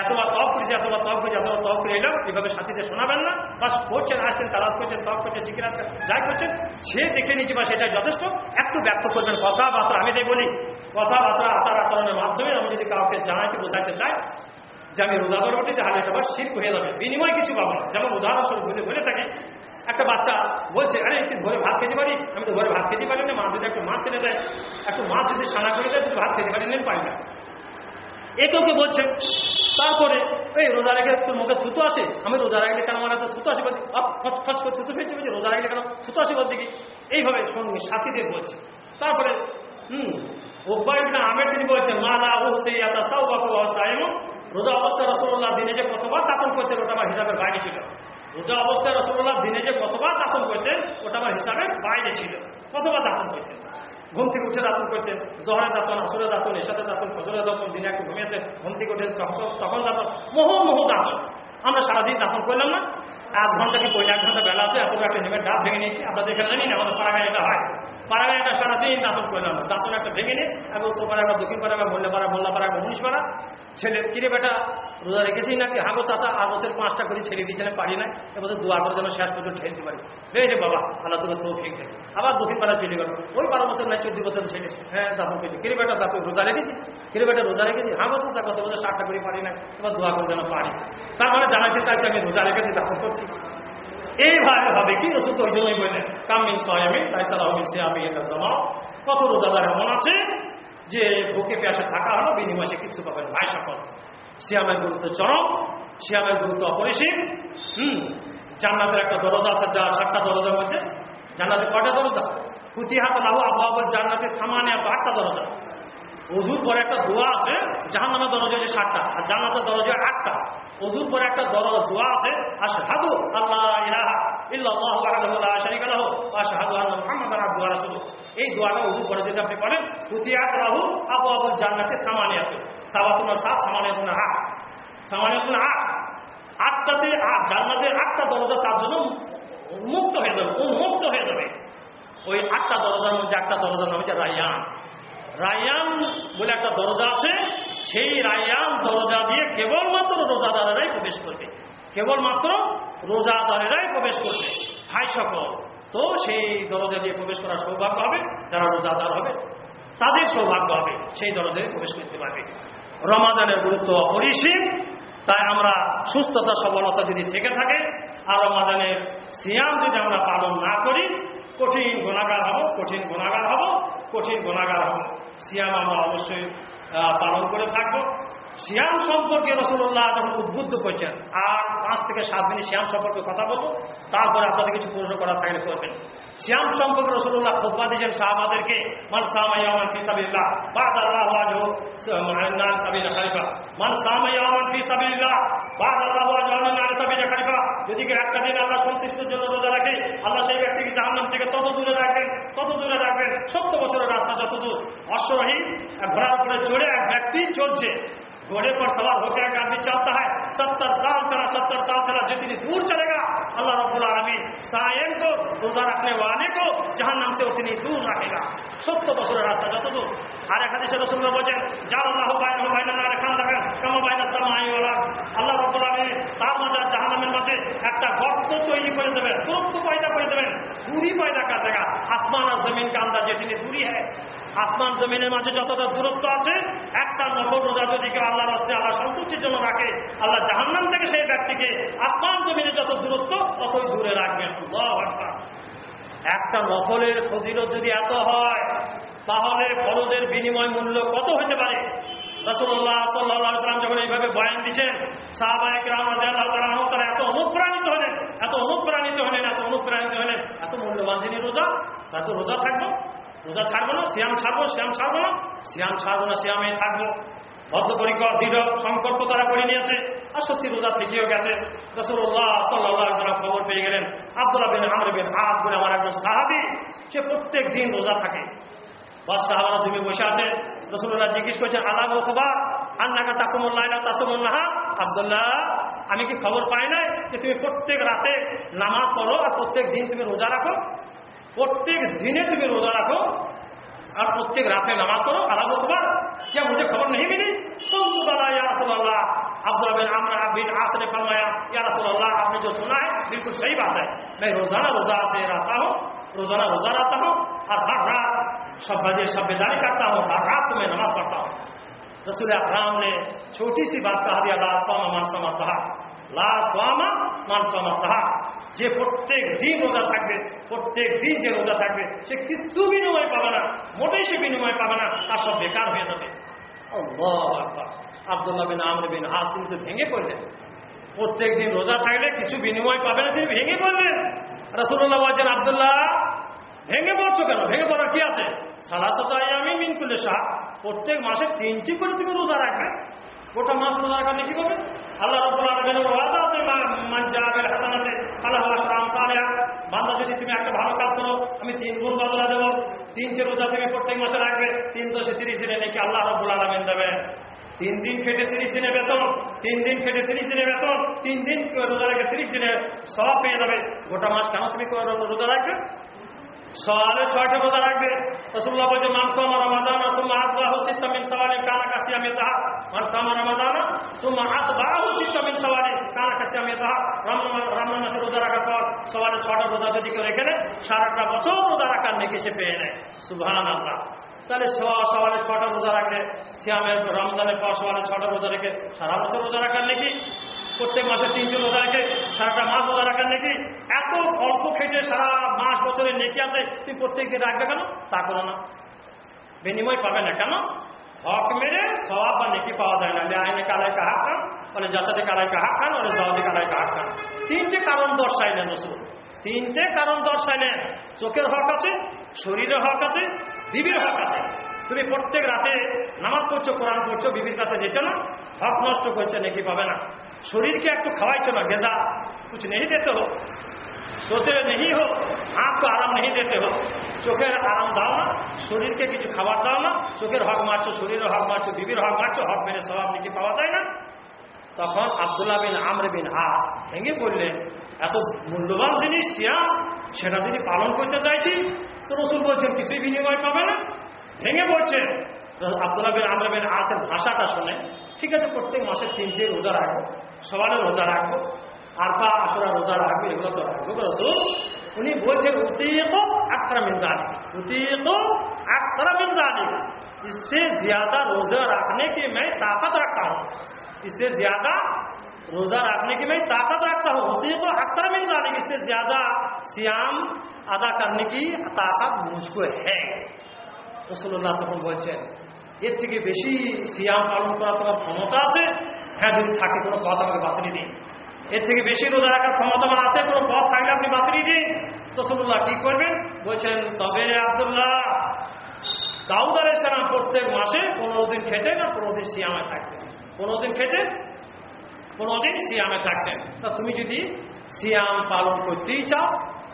এতবার তফ করেছি এতবার তফ করেছি এতবার তফ করে এলাম, এভাবে সাথীদের শোনাবেন না। বাস করছেন আসছেন তালাত করছেন তফ করছেন, জিকির যাই করছেন সে দেখে নিচ্ছে বা সেটা যথেষ্ট। একটু ব্যক্ত করবেন, কথাবার্তা, আমি তাই বলি, কথাবার্তা আচার আচরণের মাধ্যমে আমি যদি কাউকে জানাইতে বোঝাইতে চাই, যে আমি রোজা ধরে উঠি তাহলে এটা আবার শিল্প হয়ে যাবে, বিনিময় কিছু পাবো না। যেমন উদাহরণস্বরূপ বলে বলে থাকি একটা বাচ্চা বলছে, আরে একটু ঘরে ভাত খেতে পারি আমি তো ঘরে ভাত খেতে পারি না, মা যদি একটু মাছ ছেড়ে দেয়, একটু মাছ যদি সানা করে দেয় তুমি ভাত খেতে পারি নেন পাই না। একেওকে বলছেন তারপরে, এই রোজা রেখে তোর মুখে থুতু আসে? আমি, রোজা রাখলে কেন আমার এত থুতু আসে বলছি? খচ করে থুতু ফেলছে বলছি, রোজা রাখলে কেন থুতু আসে বলছি কি? এইভাবে সঙ্গে সাথীদের বলছে। তারপরে, হুম ওব্বাইবিনা আমের তিনি বলছেন, মা না ও সেই একটা সাউ বাকু অবস্থা এমন রোজা অবস্থা রসগোল্লাহ দিনে যে কতবার তাপন করতেন ওটা আমার হিসাবের বাইরে ছিল। রোজা অবস্থায় রসগোল্লা দিনে যে কতবার দাপন করতেন, ওটা আমার হিসাবে বাইরে ছিল। কতবার দাপন করতেন? ঘুম থেকে উঠে দাপন করতেন জহরে দাপন আসরে দাপন এসাতে দাপন ফজরে দাপন দিনে একটু ঘুমিয়েছেন ঘুম থেকে উঠে তখন দাপন মহু, মোহ দাপন আমরা সারাদিন দাপন করলাম না। এক ঘণ্টা কি পয়লা এক ঘণ্টা বেলা আছে এত একটা জিমের ডাব ভেঙে নিয়েছি। আপনাদের এখানে জানি না আমাদের পাড়াগায় এটা হয়। পাড়াগায় এটা সারাদিন দাপন করলাম দাপন একটা ভেঙে নিয়ে আমি উত্তর পাড়া বা দক্ষিণ পাড়া বা মোল্লা পাড়া মোল্লা পাড়া মনীষ পাড়া ছেলে, কিরে বেটা, রোজা রেখেছি নাকি? হাগো আর বছর পাঁচটা করে ছেড়ে দিয়েছেন পারি না। এবার দোয়া করে যেন শেষ পর্যন্ত ঠেলতে পারি রে বাবা, আল্লাহ তোকে তো ঠিক থাকে আবার দক্ষিণ পাড়া চলে গেল। ওই বারো বছর নাই, চোদ্দ বছর ছেলে। হ্যাঁ দাপন করছি কিরে বেটা দাপন রোজা রেখেছি কিরে বেটা, রোজা রেখেছি হাগো চাচা, কত বছর ষাটটা করে পারি না, এবার দোয়া করে যেন পারি। তার মানে জানাতে চাইছি, আমি রোজা রেখেছি দাপন করছি। এইভাবে হবে কি রসুল তো ওই জন্যই বললেন কামিন সয়ামি তাইসালাহমিন সে আমি এটা জমাও কত রোজাদার এমন আছে যে বুকে পেঁয়াসে থাকা হলো, বিনিময়ে কিছু পাবেন ভাই সকল, সিয়ামের গুরুত্ব চরম, সিয়ামের গুরুত্ব অপরিসীম। হুম, জান্নাতের একটা দরজা আছে, যা সাতটা দরজার মধ্যে। জান্নাতের কটা দরজা? ফুতিহাত লাহু আবহাওয়া জান্নাতের থামানে আটটা দরজা। অজুর পরে একটা দোয়া আছে, জাহান্নামের দরজা যে সাতটা, আর জান্নাতের দরজা আটটা। অজুর পরে একটা দরজা দোয়া আছে, আশহাদু আল্লাহ লা এই আপনি আটটাতে আটটা দরজা তার জন্য মুক্ত হয়ে যাবে, উন্মুক্ত হয়ে যাবে। ওই আটটা দরজার মধ্যে একটা দরজার নাম হচ্ছে রাইয়ান রায়ান বলে একটা দরজা আছে, সেই রায়ান দরজা দিয়ে কেবলমাত্র রোজাদারেরাই প্রবেশ করবে। কেবলমাত্র রোজাদারেরাই প্রবেশ করবে। ভাই সকল! তো সেই দরজা দিয়ে প্রবেশ করার সৌভাগ্য হবে, যারা রোজাদার হবে, তাদের সৌভাগ্য হবে, সেই দরজায় প্রবেশ করতে পারবে। রমাদানের গুরুত্ব অপরিসীম, তাই আমরা সুস্থতা, সবলতা যদি থেকে থাকে, আর রমাদানের সিয়াম যদি আমরা পালন না করি, কঠিন গুণাগার হব, কঠিন গুণাগার হব কঠিন গোনাগার হব। সিয়াম আমরা অবশ্যই পালন করে থাকব। সিয়াম সম্পর্কে রসুল্লাহ যখন উদ্বুদ্ধ করছেন, আর পাঁচ থেকে সাত দিনে শ্যাম সম্পর্কে কথা বলব, তারপরে আপনাদের কিছু পূর্ণ করা থাকলে করবেন। শ্যাম সম্পর্কে রসুল্লাহ খোদবা দিয়েছেন সাহাবাদেরকে মান সামাইয়ামান ফি সাবিল্লাহ বাদ আল্লাহ আজহু খালিফা মান সামাইয়ামান ফি সাবিল্লাহ বাদ আল্লাহ আজহু সাবিলা খালিফা যদি কেউ একটা দিন আল্লাহ সন্তুষ্টের জন্য রোজা রাখে আল্লাহ সেই ব্যক্তিকে জাহান্নাম থেকে তত দূরে রাখবেন তত দূরে রাখবেন সত্তর বছরের রাস্তা যত দূর অশ্বরোহী ঘোড়ার উপরে চড়ে এক ব্যক্তি চলছে घोड़े पर सवार होकर एक आदमी चलता है सत्तर साल चला सत्तर साल चला जितनी दूर चलेगा अल्लाह रब्बुल आलमीन सायम को रोजा रखने वाले को जहन्नम से उतनी दूर रखेगा সত্য বছরের রাস্তা যত দূর আর এক হাদিসে রসুল্লাহ বলছেন যা আল্লাহ বাইন বাইন খান দেখেন কেমন বাইন আইওয়ালা আল্লাহ রব্বুল আলমী তার মাঝে আর জাহান্নামের মাঝে একটা গর্ত তৈরি করে দেবেন দূরত্ব পয়দা করে দেবেন দূরি পয়দা কার দেখা আসমান আর জমিনকে আন্দাজ যেখানে দূরি হ্যাঁ আসমান জমিনের মাঝে যতটা দূরত্ব আছে, একটা নফল রোজা যদি কেউ আল্লাহ রাস্তে আল্লাহ সন্তুষ্টির জন্য রাখে, আল্লাহ জাহান্নাম থেকে সেই ব্যক্তিকে আসমান জমিনের যত দূরত্ব, ততই দূরে রাখবেন। একটা নফলের ফজিলত যদি এত হয়, তাহলে ফরজের বিনিময় মূল্য কত হতে পারে? রসুল্লাহ সাল্লাহ সাল্লাম যখন এইভাবে বয়ান দিচ্ছেন সাহাবাহিক তারা এত অনুপ্রাণিত হলেন, এত অনুপ্রাণিত হলেন, এত অনুপ্রাণিত হলেন, এত মূল্যবান যিনি রোজা তা তো রোজা থাকব রোজা ছাড়বো না, শ্যাম ছাড়বো শ্যাম ছাড়বো না, শ্যাম ছাড়বো না, শ্যামে থাকব। বদ্ধপরিকর, দৃঢ় সংকল্প তারা করে নিয়েছে। আর সত্যি রোজা থেকেও গেছে। খবর পেয়ে গেলেন, আব্দুল্লাহ বিন আমর বিন আজ বলে আমার একজন সাহাবি, সে প্রত্যেক দিন রোজা থাকে। বাস সাহাবারা জমি বসে আছে। রসুল্লাহ জিজ্ঞেস করছেন আলাম ও খবর আন্নাকা তাকুমুল্লাহ তাকুমুল্লাহ আব্দুল্লাহ, আমি কি খবর পাই নাই যে তুমি প্রত্যেক রাতে নামাজ পড়ো আর প্রত্যেক দিন তুমি রোজা রাখো? প্রত্যেক দিনে তুমি রোজা রাখো আর প্রত্যেক রাতে নামাজ পড়ো আলাম ও খবর क्या मुझे खबर नहीं मिली तो बोला या रसूल अल्लाह अब्दुल बिन आमर बिन आस ने फरमाया या रसूल अल्लाह आपने जो सुना है बिल्कुल सही बात है मैं रोजाना रोजा से रहता हूँ रोजाना रोजा रहता हूँ और हर रात सब बजे सभ्यदारी करता हूँ हर रात को मैं नमाज पढ़ता हूँ रसूल अकराम ने छोटी सी बात कहा दिया लास्वामा मानसामा कहा যে প্রত্যেক দিন রোজা থাকবে, প্রত্যেক দিন যে রোজা থাকবে, সে কিছু বিনিময় পাবে না। মোটেই সে বিনিময় পাবে না, তার সব বেকার হয়ে যাবে। আবদুল্লাহ বিন আমর বিন হাস কিন্তু ভেঙে পড়লেন। প্রত্যেক দিন রোজা থাকলে কিছু বিনিময় পাবে না, তিনি ভেঙে পড়লেন। রসুল্লাহ বলছেন, আবদুল্লাহ, ভেঙে পড়ছো কেন? ভেঙে পড়ার কি আছে? সালাসতাই আমি মিনকুলে শাহ। প্রত্যেক মাসে তিনটি করে তুমি রোজা রাখবে। গোটা মাস রোজা রাখার কি করবে আল্লাহ রব্বুল আছে হাসানাতে আশরাম সালিহা। বান্দা, যদি তুমি একটা ভালো কাজ করো, আমি তিন গুণ বদলা দেবো। তিনটে রোজা তুমি প্রত্যেক মাসে রাখবে, তিন দশে তিরিশ দিনে নাকি আল্লাহ রব্বুল আলামিন দেবে তিন দিন খেটে তিরিশ দিনে বেতন, তিন দিন খেটে তিরিশ দিনে বেতন, তিন দিন রোজা রেখে তিরিশ দিনে সব পেয়ে যাবে। গোটা মাস কেন তুমি রোজা রাখবে? সওয়ালে ছয়টা রোজা রাখবে। রসুল্লাহ বলছে মানসা আমার রমাদানা তোমার আসবা উচিত মিন সওয়ালে কানা কাশি আমি তাহা মানসা আমার রমাদানা তোমার আসবা উচিত মিন সওয়ালে কানা কাশি আমি তাহা রমজান মাসে রোজা রাখার পর সওয়ালে ছটা রোজা যদি কেউ রেখে নেয় সারাটা বছর রোজা রাখার নেকি সে পেয়ে নেয়। সুভান আল্লাহ তাহলে সওয়ালে ছটা রোজা রাখলে শ্যামের রমজানের পর সওয়ালে ছটা রোজা রেখে সারা বছর রোজা রাখার নাকি? প্রত্যেক মাসে তিনজন রোজা রেখে সারাটা মাস রোজা রাখার নাকি। এত অল্প খেটে সারা মাস বছরে নেকি আছে তুই প্রত্যেক দিন রাখবে কেন? তা করো না। বিনিময় পাবে না। কেন? হক মেরে স্বভাব বা নেকি পাওয়া যায় না। আইনে কালাই কাহা খান মানে জাসাতে কালাই কাহা খান মানে জাওয়াতে কালাই কাহা খান। তিনটে কারণ দর্শাইলেন রসুল তিনটে কারণ দর্শাইলেন চোখের হক আছে, শরীরের হক আছে বিবির হক আছে। তুমি প্রত্যেক রাতে নামাজ পড়ছো, কোরআন পড়ছো, বিবির কাছে যেছো না, হক নষ্ট করছে, নাকি পাবে না। শরীরকে একটু খাওয়াইছো না গেঁদা कुछ नहीं देते हो सोते नहीं हो आँख को आराम नहीं देते हो চোখের আরাম দাও না শরীরকে কিছু খাবার দাও না চোখের হক মারছো শরীরের হক মারছো বিবির হক মারছো হক মেরে স্বভাব নাকি পাওয়া যায় না তখন আবদুল্লাহ বিন আমর বিন আ ভেঙে পড়লেন এত মূল্যবান জিনিস সিয়াম সেটা যদি পালন করতে চাইছি তো রসুল বলছেন কিছুই বিনিময় পাবে না ভেঙে পড়ছেন আবদুল্লাহ বিন আমর বিন আসের ভাষাটা শুনে ঠিক আছে প্রত্যেক মাসে তিনটে রোজা রাখবো সবারও রোজা রাখবো আরফা আসরা রোজা রাখবো এগুলো তো রাখবো রসুল উনি বলছেন উতিকো আখরা মিন জালিক उतीको अक्सर मिल जालिक इससे ज्यादा रोजा रखने की मैं ताकत रखता हूँ इससे ज्यादा रोजा रखने की मैं ताकत रखता हूँ उतीको अक्सर मिल जालिक इससे ज्यादा सियाम अदा करने की ताकत मुझको है রসুল্লাহ তখন বলছেন এর থেকে বেশি সিয়াম পালন করার তোমার ক্ষমতা আছে? হ্যাঁ যদি থাকে, কোনো পথ আমাকে বাতিল দিন। এর থেকে বেশি রোজা রাখার ক্ষমতা আমার আছে, কোনো পথ থাকলে আপনি বাতিল দিন। রসুল্লাহ কি করবেন? বলছেন, তবে আবদুল্লাহ দাউদ আলাই সালাম প্রত্যেক মাসে পনেরো দিন খেটে না পনেরো দিন সিয়ামে থাকতেন? পনেরো দিন খেটে? পনেরো দিন সিয়ামে থাকতেন। তা তুমি যদি সিয়াম পালন করতেই চাও,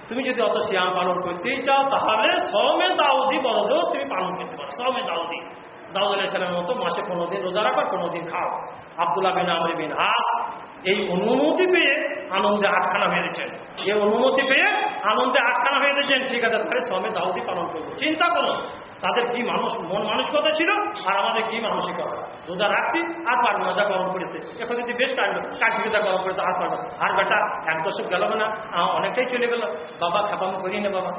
তুমি যদি অত সিয়াম পালন করতেই চাও, তাহলে সৌমে দাউদি বড় তুমি পালন করতে পারো। সৌমে দাউদি। দাউদ আলাইসালামের মতো মাসে কোনো দিন রোজা রাখা কোনো দিন খাও। আবদুল্লাহ বিন আমর বিন আস এই অনুমতি পেয়ে আনন্দে আটখানা মেরেছেন। এই অনুমতি পেয়ে আনন্দে আটখানা গেছেন ঠিক আছে, তাহলে সবে দাউদি পালন করব। চিন্তা করুন তাদের কি মানুষ, মন মানসিকতা ছিল আর আমাদের কি মানসিকতা? রোজা রাখছি, আর পারব না, যা গরম করেছে এখন যদি বেশ কাটবে কাটবে যা গরম করেছে আর পারব আর বেটা, এক দশক গেল না অনেকটাই চলে গেল। বাবা, খাপামো করি না বাবা।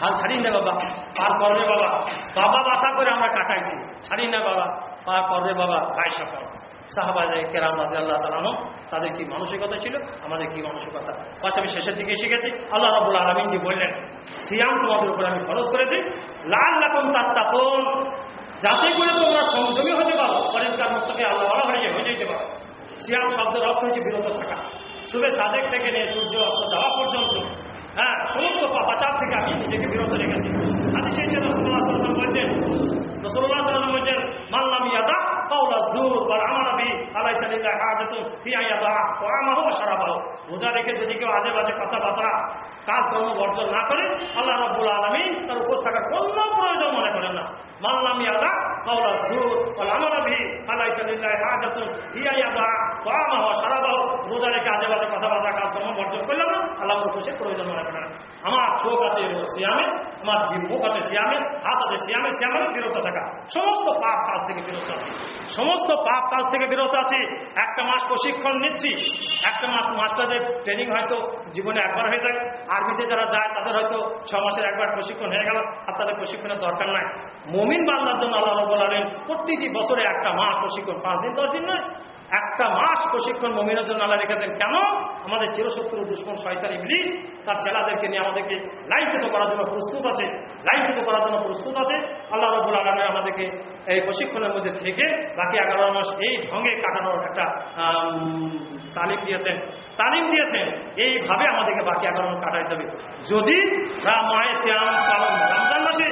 হাল ছাড়ি না বাবা। পার করবে বাবা। বাবা বাসা করে আমরা কাটাইছি। ছাড়ি না বাবা। পার করবে বাবা। গায়ে সফল সাহাবাজ কেরাম আল্লাহ তালানো তাদের কি মানসিকতা ছিল? আমাদের কি মানসিকতা? পাশাপাশি শেষের দিকে এসে গেছি। আল্লাহ রাবুল আলমিন বললেন, সিয়াম তোমাদের উপর আমি খরচ করে দিই। লাল লাখম তার তাপন যাতে করে তোমরা সংযমী হতে পারো, পরিষ্কার মুক্তকে আল্লাহ বলা হয়ে হয়ে যেতে পারো। সিয়াম শব্দের অর্থ হচ্ছে বিরত থাকা। শুভে সাদেক থেকে নিয়ে সূর্য অস্ত যাওয়া পর্যন্ত হ্যাঁ সমস্ত পাপাচার থেকে আমি নিজেকে বিরত রেখেছি। আদি সেই জন্য বলছেন ইয়াদা বি আমাহু ওয়া শারাবাহু। রোজা রেখে যদি কেউ আজে বাজে কথাবার্তা, কাজ কর্ম বর্জন না করে, আল্লাহ রাব্বুল আলামিন তার উপর থাকার কোনো প্রয়োজন মনে করেন না। মাল্লাম ইয়াদা কাউলা জুর ওয়াল আমালা বি আলাইসা লিল্লাহি হাজাতুন ফি আয়াদা ওয়া আমাহু ওয়া শারাবাহু। রোজা রেখে আজে বাজে কথাবার্তা, কাজ কর্ম বর্জন করলাম না, আল্লাহর উপর সে প্রয়োজন মনে করেন না। আমার চোখ আছে সিয়ামে আমার মুখ আছে সিয়ামে হাত আছে সিয়ামে সিয়ামে বিরত থাকা। সমস্ত পাপ কাজ থেকে বিরত আছে। সমস্ত পাপ কাজ থেকে বিরত আছে। একটা মাস প্রশিক্ষণ নিচ্ছি। একটা মাস মাস্টারদের ট্রেনিং হয়তো জীবনে একবার হয়ে যায়। আর্মিতে যারা যায়, তাদের হয়তো ছ মাসের একবার প্রশিক্ষণ হয়ে গেল। আর তাদের প্রশিক্ষণের দরকার নাই। মমিন বাংলার জন্য আল্লাহ বলেন প্রতিটি বছরে একটা মাস প্রশিক্ষণ। পাঁচ দিন, দশ দিন নয়। একটা মাস প্রশিক্ষণ মমিনের জন্য আল্লাহ রেখেছেন, কেন? আমাদের চিরশত্রু দুশ্মন শয়তান ইংলিশ তার ছেলাদেরকে নিয়ে আমাদেরকে লাইফিত করার জন্য প্রস্তুত আছে লাইফিত করার জন্য প্রস্তুত আছে। আল্লাহ রবুল আলমে আমাদেরকে এই প্রশিক্ষণের মধ্যে থেকে বাকি এগারো মাস এই ঢঙ্গে কাটানোর একটা তালিম দিয়েছেন। তালিম দিয়েছেন, এইভাবে আমাদেরকে বাকি এগারো মাস কাটাইতে হবে। যদি শ্যাম পালন মাসে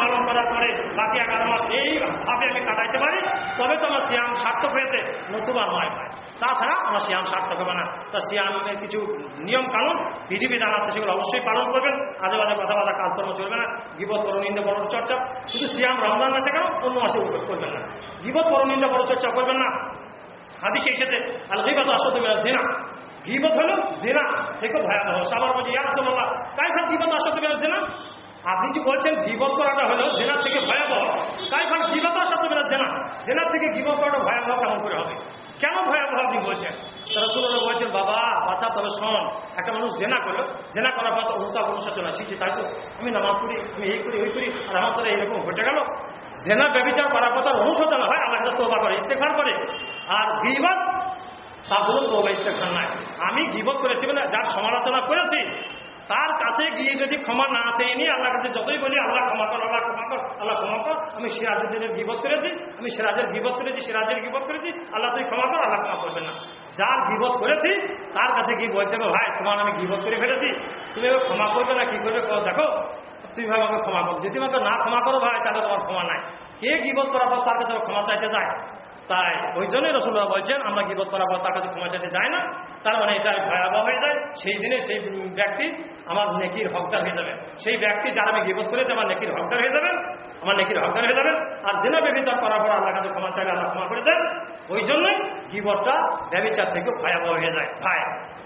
পালন করার পরে বাকি এগারো মাস এইভাবে আমি কাটাইতে পারি, তবে তো আমার শ্যাম সার্থক হয়েছে, নতুবা নয় হয় তাছাড়া আমার শ্যাম সার্থক হবে না। তা শ্যামের কিছু নিয়ম কানুন বিধিবিধান আছে, সেগুলো অবশ্যই পালন করবেন। আজে বাজে কথা বাজা কাজকর্ম চলবে না। বিপদ গিবত পরনিন্দ বড় চর্চা। কিন্তু শ্যাম রমজান মাসে কেন, অন্য মাসে উপভোগ করবেন না। বিপদ গিবত পরনিন্দ বড় চর্চা করবেন না। হাদিসে এসেছে আল গিবত আসতে দিনা গিবত হলো দিনা দেখো ভয়াবহ সাবার বলছি ইয়া রাসূলুল্লাহ কাইফা গিবত আসতে মেরা দিনা আপনি যে বলছেন গিবত করাটা হলো জেনার থেকে ভয়াবহ কাইফা গিবত আসতে মেরা জেনা? জেনার থেকে গিবত করাটা ভয়াবহ কেমন করে হবে? কেন ভয়াবহ আপনি বলছেন? তারা সুরল্লাহ বলছেন, বাবা বাতা তবে শোন, একটা মানুষ জেনা করল। জেনা করার পর উল্টা অনুশোচনা ছি তাই তো আমি নামাজ পড়ি, আমি এই করি, ওই করি, আর আমার তারা এরকম ঘটে গেল। জেনা ব্যবচার করার কথা অনুশোচনা হয়, আল্লাহ কাছে তোবা করে ইস্তেফার করে। আর গিবত তা তোবা ইস্তেফার নাই। আমি গিবত করেছি বলে যার সমালোচনা করেছি তার কাছে গিয়ে যদি ক্ষমা না চেয়ে আল্লাহ কাছে যতই বলি আল্লাহ ক্ষমা কর আল্লাহ ক্ষমা কর আল্লাহ ক্ষমা কর। আমি সিরাজুদ্দিনের বিপদ করেছি আমি সিরাজের বিপদ করেছি সিরাজের বিপদ করেছি আল্লাহ তুই ক্ষমা কর আল্লাহ ক্ষমা করবেন না। যার বিপদ করেছি তার কাছে গিয়ে বলতে হবে ভাই তোমার আমি বিপদ করে ফেলেছি। তুমি ক্ষমা করবে না কি করবে করো, দেখো তুমি ভাই আমাকে ক্ষমা করো। যদি আমাকে না ক্ষমা করো ভাই তাহলে তোমার ক্ষমা নাই। কে বিপদ করার পর তার কাছে ক্ষমা চাইতে যায়? তাই ওই জন্যই রসুল্লাহ বলছেন, আমরা বিপদ করার পর তার কাছে ক্ষমা চাইতে যাই না। তার মানে এটা ভয়াবহ হয়ে যায়। সেই দিনে সেই ব্যক্তি আমার নেকির হকদার হয়ে যাবে। সেই ব্যক্তি যারা আমি বিপদ করেছে, আমার নেকির হকদার হয়ে যাবেন আমার নেকির হকদার হয়ে যাবেন আর জেনা ব্যবচার করার পর আল্লাহ কাছে ক্ষমা চাইলে আল্লাহ ক্ষমা করে দেন। ওই জন্যই গিবতটা ব্যবচার থেকে ভয়াবহ হয়ে যায়। ভাই,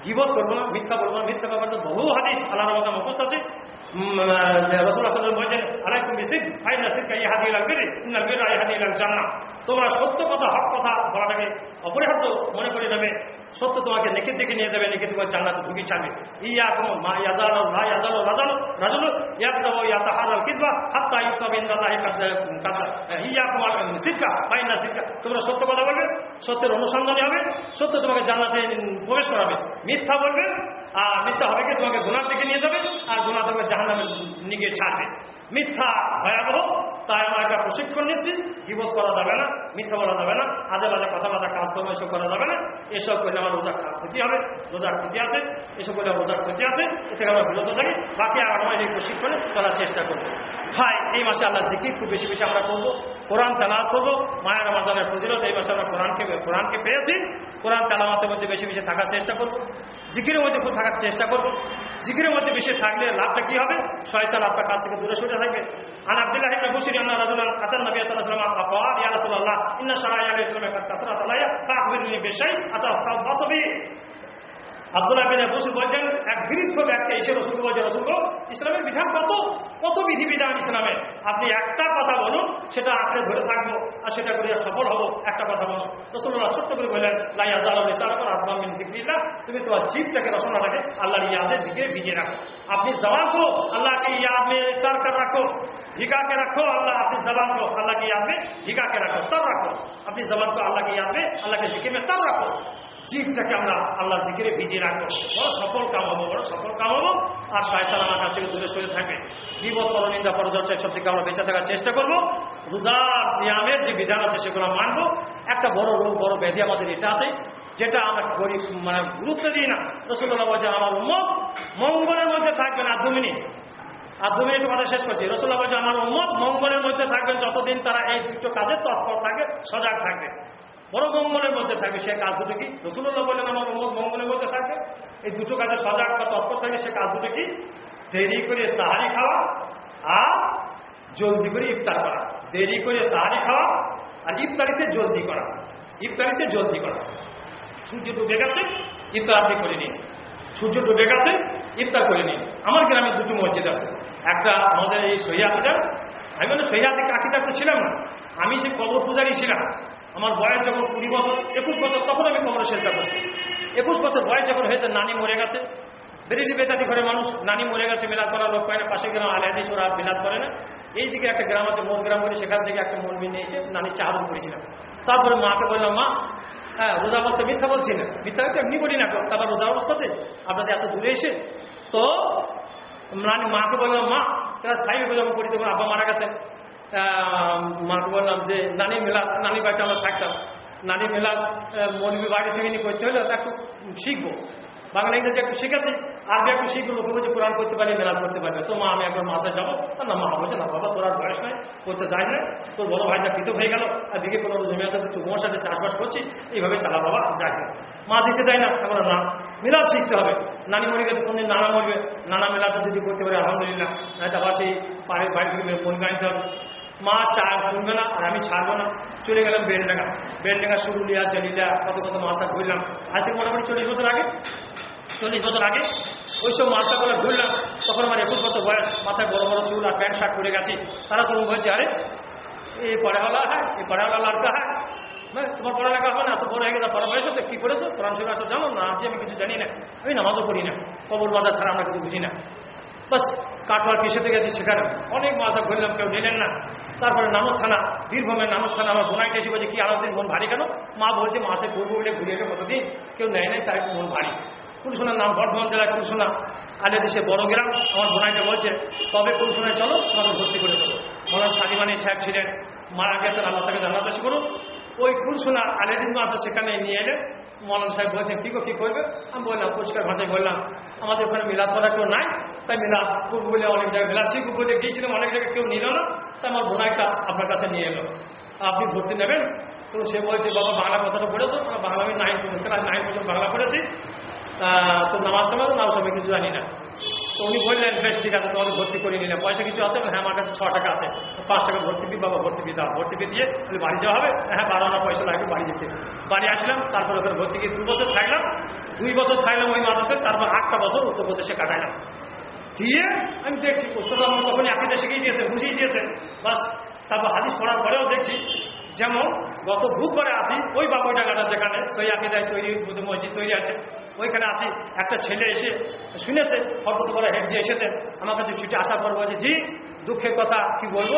গিবত করব না, মিথ্যা বলব না। মিথ্যা ব্যাপারে তো বহু হাদিস আল্লাহর মতো মুখস্থ আছে। তোমরা সত্য কথা, হক কথা বলাটাকে অপরিহার্য মনে করে নেবে সত্য তোমাকে নেকের দিকে নিয়ে যাবে নেকে তোমার জান্নাতে ঢুকি ছাড়বে। ইয়া কোন মা ইয়াজালো লা ইয়াজালো রাজালো, রাজুল ইয়াকদাবু ইয়াতাহারাল কিদবা, হাত্তা ইউসাব ইনদাল্লাহি কাদা ইয়া কুমার সিদ্কা ফাইন নাসিকা তোমরা সত্য কথা বলবে, সত্যের অনুসন্ধানে হবে, সত্য তোমাকে জান্নাতে প্রবেশ করাবে। মিথ্যা বলবে আর মিথ্যা হবে কি? তোমাকে গুনার দিকে নিয়ে যাবে। আর গুণা তোমাকে জাহান্নামে নিয়ে ছাড়বে। মিথ্যা ভয়াবহ, তাই আমরা একটা প্রশিক্ষণ নিচ্ছি। বিবোধ করা যাবে না, মিথ্যা বলা যাবে না, আজে বাজে কথাবার্তা, কাজকর্ম এসব করা যাবে না। এসব করলে আমার রোজার ক্ষতি হবে, রোজার ক্ষতি আছে। এসব করলে রোজার ক্ষতি আছে। এ থেকে আমরা বিরত থাকি। বাকি আমরা এই প্রশিক্ষণে করার চেষ্টা করব। ভাই, এই মাসে আল্লাহ জিকির খুব বেশি বেশি আমরা করব। কোরআন তেলাওয়াত করব। মায়ের রমাজানের ফজিলত, এই বছর আমরা কোরআনকে কোরআনকে পেয়েছি। কোরআন তেলাওয়াতের মধ্যে বেশি বেশি থাকার চেষ্টা করব। জিকিরের মধ্যে খুব থাকার চেষ্টা করব। জিকিরের মধ্যে বেশি থাকলে লাভটা কী হবে? সহায়তা আপনার কাছ থেকে দূরে সরে থাকবে। আর আব্দুল্লাহ ইবনে বুসরি আন্না রাজুলান খাতান নবী আসলাম আলাইহি ওয়াসাল্লাম ইয়া রাসূলুল্লাহ, ইন্না সারা ইয়া রাসূলুল্লাহ কাসরাত আলাইয়া ফাখবিরনি আব্দুল্লাহ বিন বসু বলছেন এক বিরুদ্ধ ব্যক্তি এসে রসুল বলছেন রসুল ইসলামের বিধান কত? কত বিধিবিধান ইসলামে? আপনি একটা কথা বলুন, সেটা আপনি ধরে থাকব আর সেটা করে সফল হব। একটা কথা বলুন। রসুল্লাহ ছোট্ট করে বললেন লাই আদালতে তারপর আব্বাম বিন জিকিল্লা তুমি তোমার জীবটাকে রসনাটাকে আল্লাহর ইয়াদের দিকে ভিজিয়ে রাখো। আপনি জবান করো, আল্লাহকে ইয়াদ মে তার রাখো ভিকাকে রাখো, আল্লাহ আপনি জবান করো, আল্লাহকে ইয়াদ মে ভিকাকে রাখো তার রাখো। আপনি জবান করো, আল্লাহকে ইয়াদ, আল্লাহকে জিকে মে তার রাখো। চিটটাকে আমরা আল্লাহ জিকিরে ভিজিয়ে রাখব। বড় সফল কাম হব, বড় সফল কাম হব। আর শয়তান আমার কাছ থেকে দূরে সরে থাকবে বিপদ পরনিন্দা পরদর্শক সব থেকে আমরা বেঁচে থাকার চেষ্টা করব। রোজার জিয়ামের যে বিধান আছে সেগুলো মানব। একটা বড় রোগ, বড় ব্যাধি আমাদের এটা আছে, যেটা আমরা গরিব মানে গুরুত্ব দিই না। রসুল্লাহ বলছে আমার উম্মত মঙ্গলের মধ্যে থাকবেন আর দু মিনিট। আর দু মিনিট কথা শেষ করছি। রসুল্লাহ বলছে আমার উম্মত মঙ্গলের মধ্যে থাকবেন, যতদিন তারা এই দুটো কাজে তৎপর থাকে, সজাগ থাকবে। বড় মঙ্গলের মধ্যে থাকবে সে কাজ দুটো কি? রসুল্লাহ বললেন, আমার উম্মত মঙ্গলের মধ্যে থাকে। এই দুটো কাজে সজাগ বা তৎপর থাকে সে কাজ দুটো কি? দেরি করে সাহারি খাওয়া আর জলদি করে ইফতার করা। দেরি করে সাহারি খাওয়া আর ইফতারিতে জলদি করা। ইফতারিতে জলদি করা। সূর্য ডুবে গেছে, ইফতার আপনি করে নিন। সূর্য ডুবে গেছে, ইফতার করে নিন। আমার গ্রামে দুটো মসজিদ আছে। একটা আমাদের এই সহিয়াতিটার আমি বলে সহিয়াতি কাকিটা তো ছিলাম না। আমি সে কবর পূজারি ছিলাম আমার বয়স যখন কুড়ি বছর, একুশ বছর, তখন আমি কবরের চেষ্টা করছি। একুশ বছর বয়স যখন হয়েছে, নানি মরে গেছে। বেরিয়ে বেতাতি ঘরে মানুষ, নানি মরে গেছে, মিলাদ করা লোক পায় না, পাশে গ্রাম আলহাদিস ওরা মিলাদ করে না? এইদিকে একটা গ্রাম আছে, মন গ্রাম বলে সেখান থেকে একটা মন নিয়ে এসে নানি চাহাদন করেছিলাম তারপরে মাকে বললাম, মা হ্যাঁ রোজা অবস্থা মিথ্যা বলছি না। মিথ্যা তো এমনি করি না তারপর রোজা অবস্থাতে আপনাদের এত দূরে এসে, তো নানি মাকে বললাম, মা তারা স্থায়ী যখন করি তখন আব্বা মারা গেছেন। মাকে বললাম যে, নানি মেলাদ নানি বাড়িতে আমরা থাকতাম। নানি মেলাদ মৌলবী বাড়ি থেকে নিয়ে করতে হলে একটু শিখব। বাংলা ইংরেজি একটু শিখেছি আরবি একটু শিখব, লোকে বলছে, কোরআন করতে পারি মেলাদ করতে পারবে তো মা, আমি একবার মাথায় যাব। না মা বলছে, না, বাবা, তোর আর বয়স নাই করতে যায় না। তোর বড় ভাইটা পৃথক হয়ে গেল, আর দিকে কোনো জমি তোমার সাথে চাষবাস করছিস, এইভাবে চালা বাবা যাই মা যেতে দেয় না এখন না মিলাদ শিখতে হবে। নানি মরে গেছে কোনদিন নানা মরবে নানা মেলাটা যদি করতে পারে, আলহামদুলিল্লাহ। নয়তো আবার সেই পাড়ের বাড়ি থেকে মনকে আনতে হবে। মা চা শুনবে না আর আমি ছাড়বো না। চলে গেলাম বেলডাঙ্গা। বেলডাঙ্গা সুরুলিয়া জলিলা, কত কত মাথা ঘুরলাম। আজ থেকে মোটামুটি চল্লিশ বছর আগে? চল্লিশ বছর আগে? ওই সব মাথাগুলো ঘুরলাম। তখন আমার একুশ বছর বয়স। মাথায় বড় বড় চুল আর প্যান্ট শার্ট করে গেছি। তারা তখন বলছে আরে এই পড়াওয়ালা হ্যাঁ এই পড়াওয়ালা লড়কা হ্যাঁ। তোমার পড়ালেখা হবে না, এত বড় হয়ে গেছে, পড়া বয়স হচ্ছে, কী করেছ? কোরআন শরীফ জানো না আজকে আমি কিছু জানি না। আমি নামাজও করি না। কবর বাজার ছাড়া আমরা কিছু বুঝি না। বাস কাটোয়ার পিছাতে গেছি সেখানে। অনেক মাথা ঘুরলাম কেউ নিলেন না। তারপরে নামক থানা বীরভূমের নামক থানা আমার বোনাইটা এসে বলছে, কি আলাদিন মন ভারী কেন? মা বলছে মাসে ঘুরবো বলে ঘুরিয়ে কতদিন? কেউ নেয় নাই, তার মন ভারী। কুলসোনার নাম বর্ধমান জেলায় কুলসোনা। আলে দেশে বড় গ্রাম, আমার বোনাইটা বলছে, তবে কুলসোনায় চলো তোমাকে ভর্তি করে দেবো। মনে সাদিমানি সাহেব ছিলেন, মারা গেছেন আল্লাহ তাকে জানাতে করুন ওই কুলসোনা আলেদিন মাসে সেখানে নিয়ে এলে মৌলান সাহেব বলছেন, কী কী করবে আমি বললাম, পরিষ্কার ভাষায় বললাম, আমাদের ওখানে মিলাদ করা কেউ নাই, তাই মিলাদ করব বলে অনেক জায়গায়, মিলাদ শিখব বলে গিয়েছিলাম, অনেক জায়গায় কেউ নিল না, তাই আমার বোনাইটা আপনার কাছে নিয়ে এলো। আপনি ভর্তি নেবেন? তো সে বলছে, বাবা, বাংলা কথাটা পড়েছো বাংলা আমি নাইন পর্যন্ত নাইন পর্যন্ত বাংলা পড়েছি তো নামাজ টামাজ নাও সবাই কিছু জানি না। তো উনি বললেন বেশ ঠিক আছে, তোমাকে ভর্তি করে নিলাম। পয়সা কিছু আছে? হ্যাঁ আমার কাছে ছ টাকা আছে। পাঁচ টাকা ভর্তি ফি বাবা ভর্তি ফি দাও। ভর্তি দিয়ে তাহলে বাড়ি যাওয়া হবে? হ্যাঁ বারো আনা পয়সা লাগবে, বাড়ি যেতে। বাড়ি আসলাম, তারপর ওখানে ভর্তি গিয়ে দু বছর থাকলাম। দুই বছর থাকলাম ওই মানুষের তারপর আটটা বছর উত্তরপ্রদেশে কাটাইলাম। দিয়ে আমি দেখছি পুস্তক আমার তখনই আকিদা শিখিয়ে দিয়েছে, বুঝিয়ে দিয়েছে। বাস, তারপর হাদিস পড়ার পরেও দেখছি, যেমন গত বুধবারে আছি, ওই বাবুই টাকাটা যেখানে সই আকিদায় তৈরি মসজিদ তৈরি আছে। ওইখানে আছি, একটা ছেলে এসে শুনেছে হঠাৎ করে হেড দিয়ে এসেছে, আমার কাছে ছুটি আসার পর বলছে, জি, দুঃখের কথা কি বলব?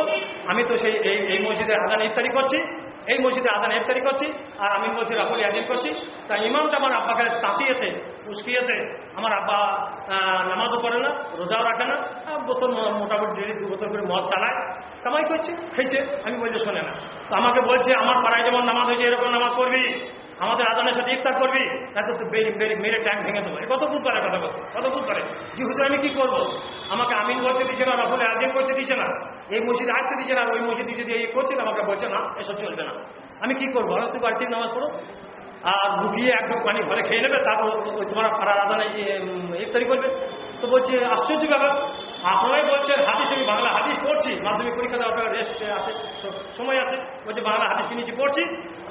আমি তো সেই, এই এই মসজিদে আদান ইফতারি করছি, এই মসজিদে আদান ইফতারি করছি, আর আমি বলছি, রাহুল ইয়াদিন করছি। তা ইমামটা আমার আব্বাকে তাঁতিয়েছে উস্কিয়েছে, আমার আব্বা নামাজও করে না, রোজাও রাখে না বোতল মোটামুটি ডেলি দু বোতল করে মদ চালায়। কামাই করছে খেয়েছে? আমি বলছি, শোনে না। তো আমাকে বলছে, আমার পাড়ায় যেমন নামাজ হয়েছে, এরকম নামাজ পড়বি। আমাদের আদানের সাথে ইফতার করবি তাতে তো বেরি বেরি মেরে ট্যাঙ্ক ভেঙে দেবো। কত বুধবারে কথা বলছে, কত বুধবারে জি হুজুর আমি কি করব? আমাকে আমিন বলতে দিচ্ছে না রফলে আদিম করতে দিচ্ছে না, এই মসজিদে আসতে দিচ্ছে না ওই মসজিদে যদি এই করছে আমাকে বলছে না, এসব চলবে না। আমি কি করব? আমি তুই বাড়িতে নামাজ পড়ো। আর লুকিয়ে একদম পানি ঘরে খেয়ে নেবে, তারপর তোমার পাড়ার আদানে ইফতারি করবে। তো বলছি, আশ্চর্য ব্যাপার। আপনারাই বলছেন হাদিস আমি বাংলা হাদিস পড়ছি, মাধ্যমিক পরীক্ষা দেওয়ার রেস্ট আছে সময় আছে। বলছে, বাংলা হাদিস কিনেছি পড়ছি।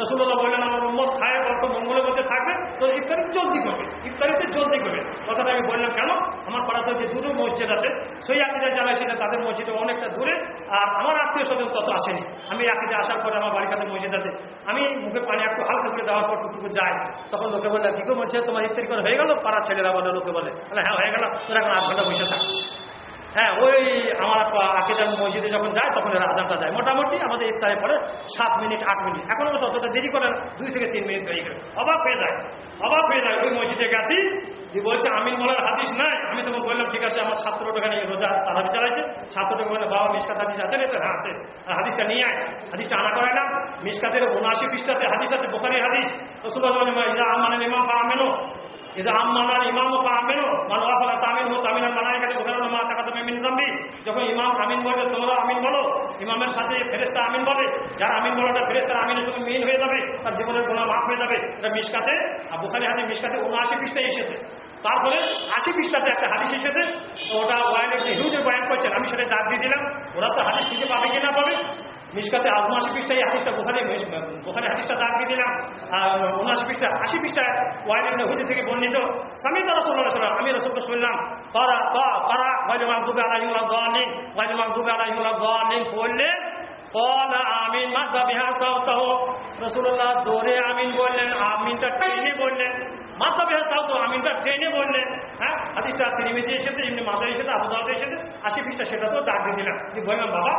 রসুল্লাহ বললেন, আমার উম্মত খায় অল্প মঙ্গলের মধ্যে থাকবে তো ইফতারি জলদি করবে, ইফতারিতে জলদি করবে। কথাটা আমি বললাম, কেন? আমার পাড়াতে যে দুটো মসজিদ আছে, সেই আকিদা যারা ছিলেন তাদের মসজিদে অনেকটা দূরে, আর আমার আত্মীয় স্বজন তত আসেনি। আমি আকিদে আসার পরে আমার বাড়ির কাছে মসজিদ আছে। আমি মুখে পানি একটু হালকা করে দেওয়ার পর টুকটুকু যাই। তখন লোকে বলে কি গো মসজিদ তোমার ইফতারি করে হয়ে গেল? পাড়ার ছেলেরা বলে, লোকে বলে হ্যাঁ হয়ে গেল। তোরা এখন আধ ঘণ্টা বসে থাক। হ্যাঁ ওই আমার আকিদার মসজিদে যখন যায়, তখন এরা আদানটা যায় মোটামুটি আমাদের ইফতারে পরে সাত মিনিট, আট মিনিট। এখন আমরা ততটা দেরি করে দুই থেকে তিন মিনিট হয়ে গেল অবাক হয়ে যায়, অবাক হয়ে যায়, ওই মসজিদে গেছি। যে বলছে, আমিন বলার হাদিস নাই। আমি তখন বললাম, ঠিক আছে, আমার ছাত্রটা ওখানে রোজা তারাবি চালাইছে। ছাত্রটাকে বলে বাবা, মিসকাত হাদিস আছে তো হ্যাঁ আছে আর হাদিসটা নিয়ে আয়। হাদিসটা আনা করে না মিসকাতের উনআশি পৃষ্ঠাতে হাদিস আছে বোখারি হাদিস। রসুল্লাহ ইজা আমানের ইমাম বা আমেনো আমেনো মানো আফালা তামিন হো তামিনার মানায় গেলে বোখারি মা টাকা তুমি মিন জাম্বি যখন ইমাম আমিন বলবে তোমরা আমিন বলো ইমামের সাথে ফেরেস্তা আমিন বলে যার আমিন বলাটা ফেরেস্তার আমিনের সঙ্গে মিল হয়ে যাবে তার জীবনের গোনা মাফ হয়ে যাবে এটা মিসকাতে আর বোখারি হাতে মিসকাতে উনআশি পৃষ্ঠায় এসেছে তারপরে আশি পৃষ্ঠাতে একটা হাদিস এসেছে, ওটা ওয়াইন হিউজের বয়ান করছেন, আমি সেটা দাগ দিয়ে দিলাম। ওরা তো হাদিস খুঁজে পাবে কি না পাবে? মিসকাতে আশি পৃষ্ঠায় হাদিসটা বোখারে বোখারে হাদিসটা দাগ দিয়ে দিলাম। আর উনআশি পৃষ্ঠা আশি পৃষ্ঠায় ওয়াইন হুজুর থেকে বর্ণিত স্বামী তারা রসুল্লাহ সাল্লাম আমি রসুলকে শুনলাম তা, তারা, ওয়াইল মাহদুবে আলাইহুল্লাহ দালিন ওয়াইল মাহদুবে আলাইহুল্লাহ দালিন পড়লে কল আমিন মাদ্দা বিহার রসুল্লাহ দৌড়ে আমিন বললেন, আমিনটা টেনে বললেন। বিহার তাও তো আমিনটা টেনে বললেন হ্যাঁ হাদিসটা তিরিমিতে এসেছে, এমনি মাথায় এসেছে আবুদাতে এসেছে, আশি পিসটা সেটা তো ডাক দিয়ে দিলাম যে বললাম, বাবা,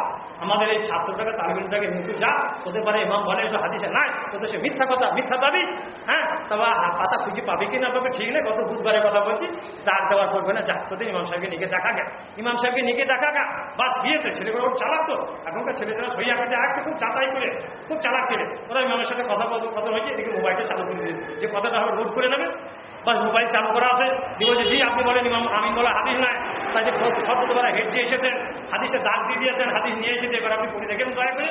আমাদের এই ছাত্রটাকে তালিমটাকে নিচু যা ওদের পারে ইমাম বলে এটা হাদিসে নাই, তোদের সে মিথ্যা কথা, মিথ্যা দাবি হ্যাঁ তবে পাতা খুঁজে পাবে কি না পাবে ঠিক নেই গত বুধবারের কথা বলছি, ডাক দেওয়ার করবে না যা, তোদের ইমাম সাহেবকে নিকে দেখা গা ইমাম সাহেবকে নিকে দেখা গা বাস দিয়েছে ছেলেগুলো ওর চালাক তো, এখনকার ছেলেরা সই আঁকাতে আসছে খুব যাচাই করে, খুব চালাক ছেলে, ওরা ইমামের সাথে কথা বলতে, কথা হয়েছে এদিকে মোবাইলটা চালু করে দিয়েছে, যে কথাটা হবে রোধ করে নেবে বাস মোবাইল চালু করা আছে। বলছে জি, আপনি বলেন ইমাম আমিন বলা হাদিস নাই। তাই যে হেড দিয়ে এসেছেন হাদিসে দাগ দিয়ে দিয়েছেন, হাদিস নিয়ে এসেছে, এবার আপনি পড়ে দেখেন, দয়া করে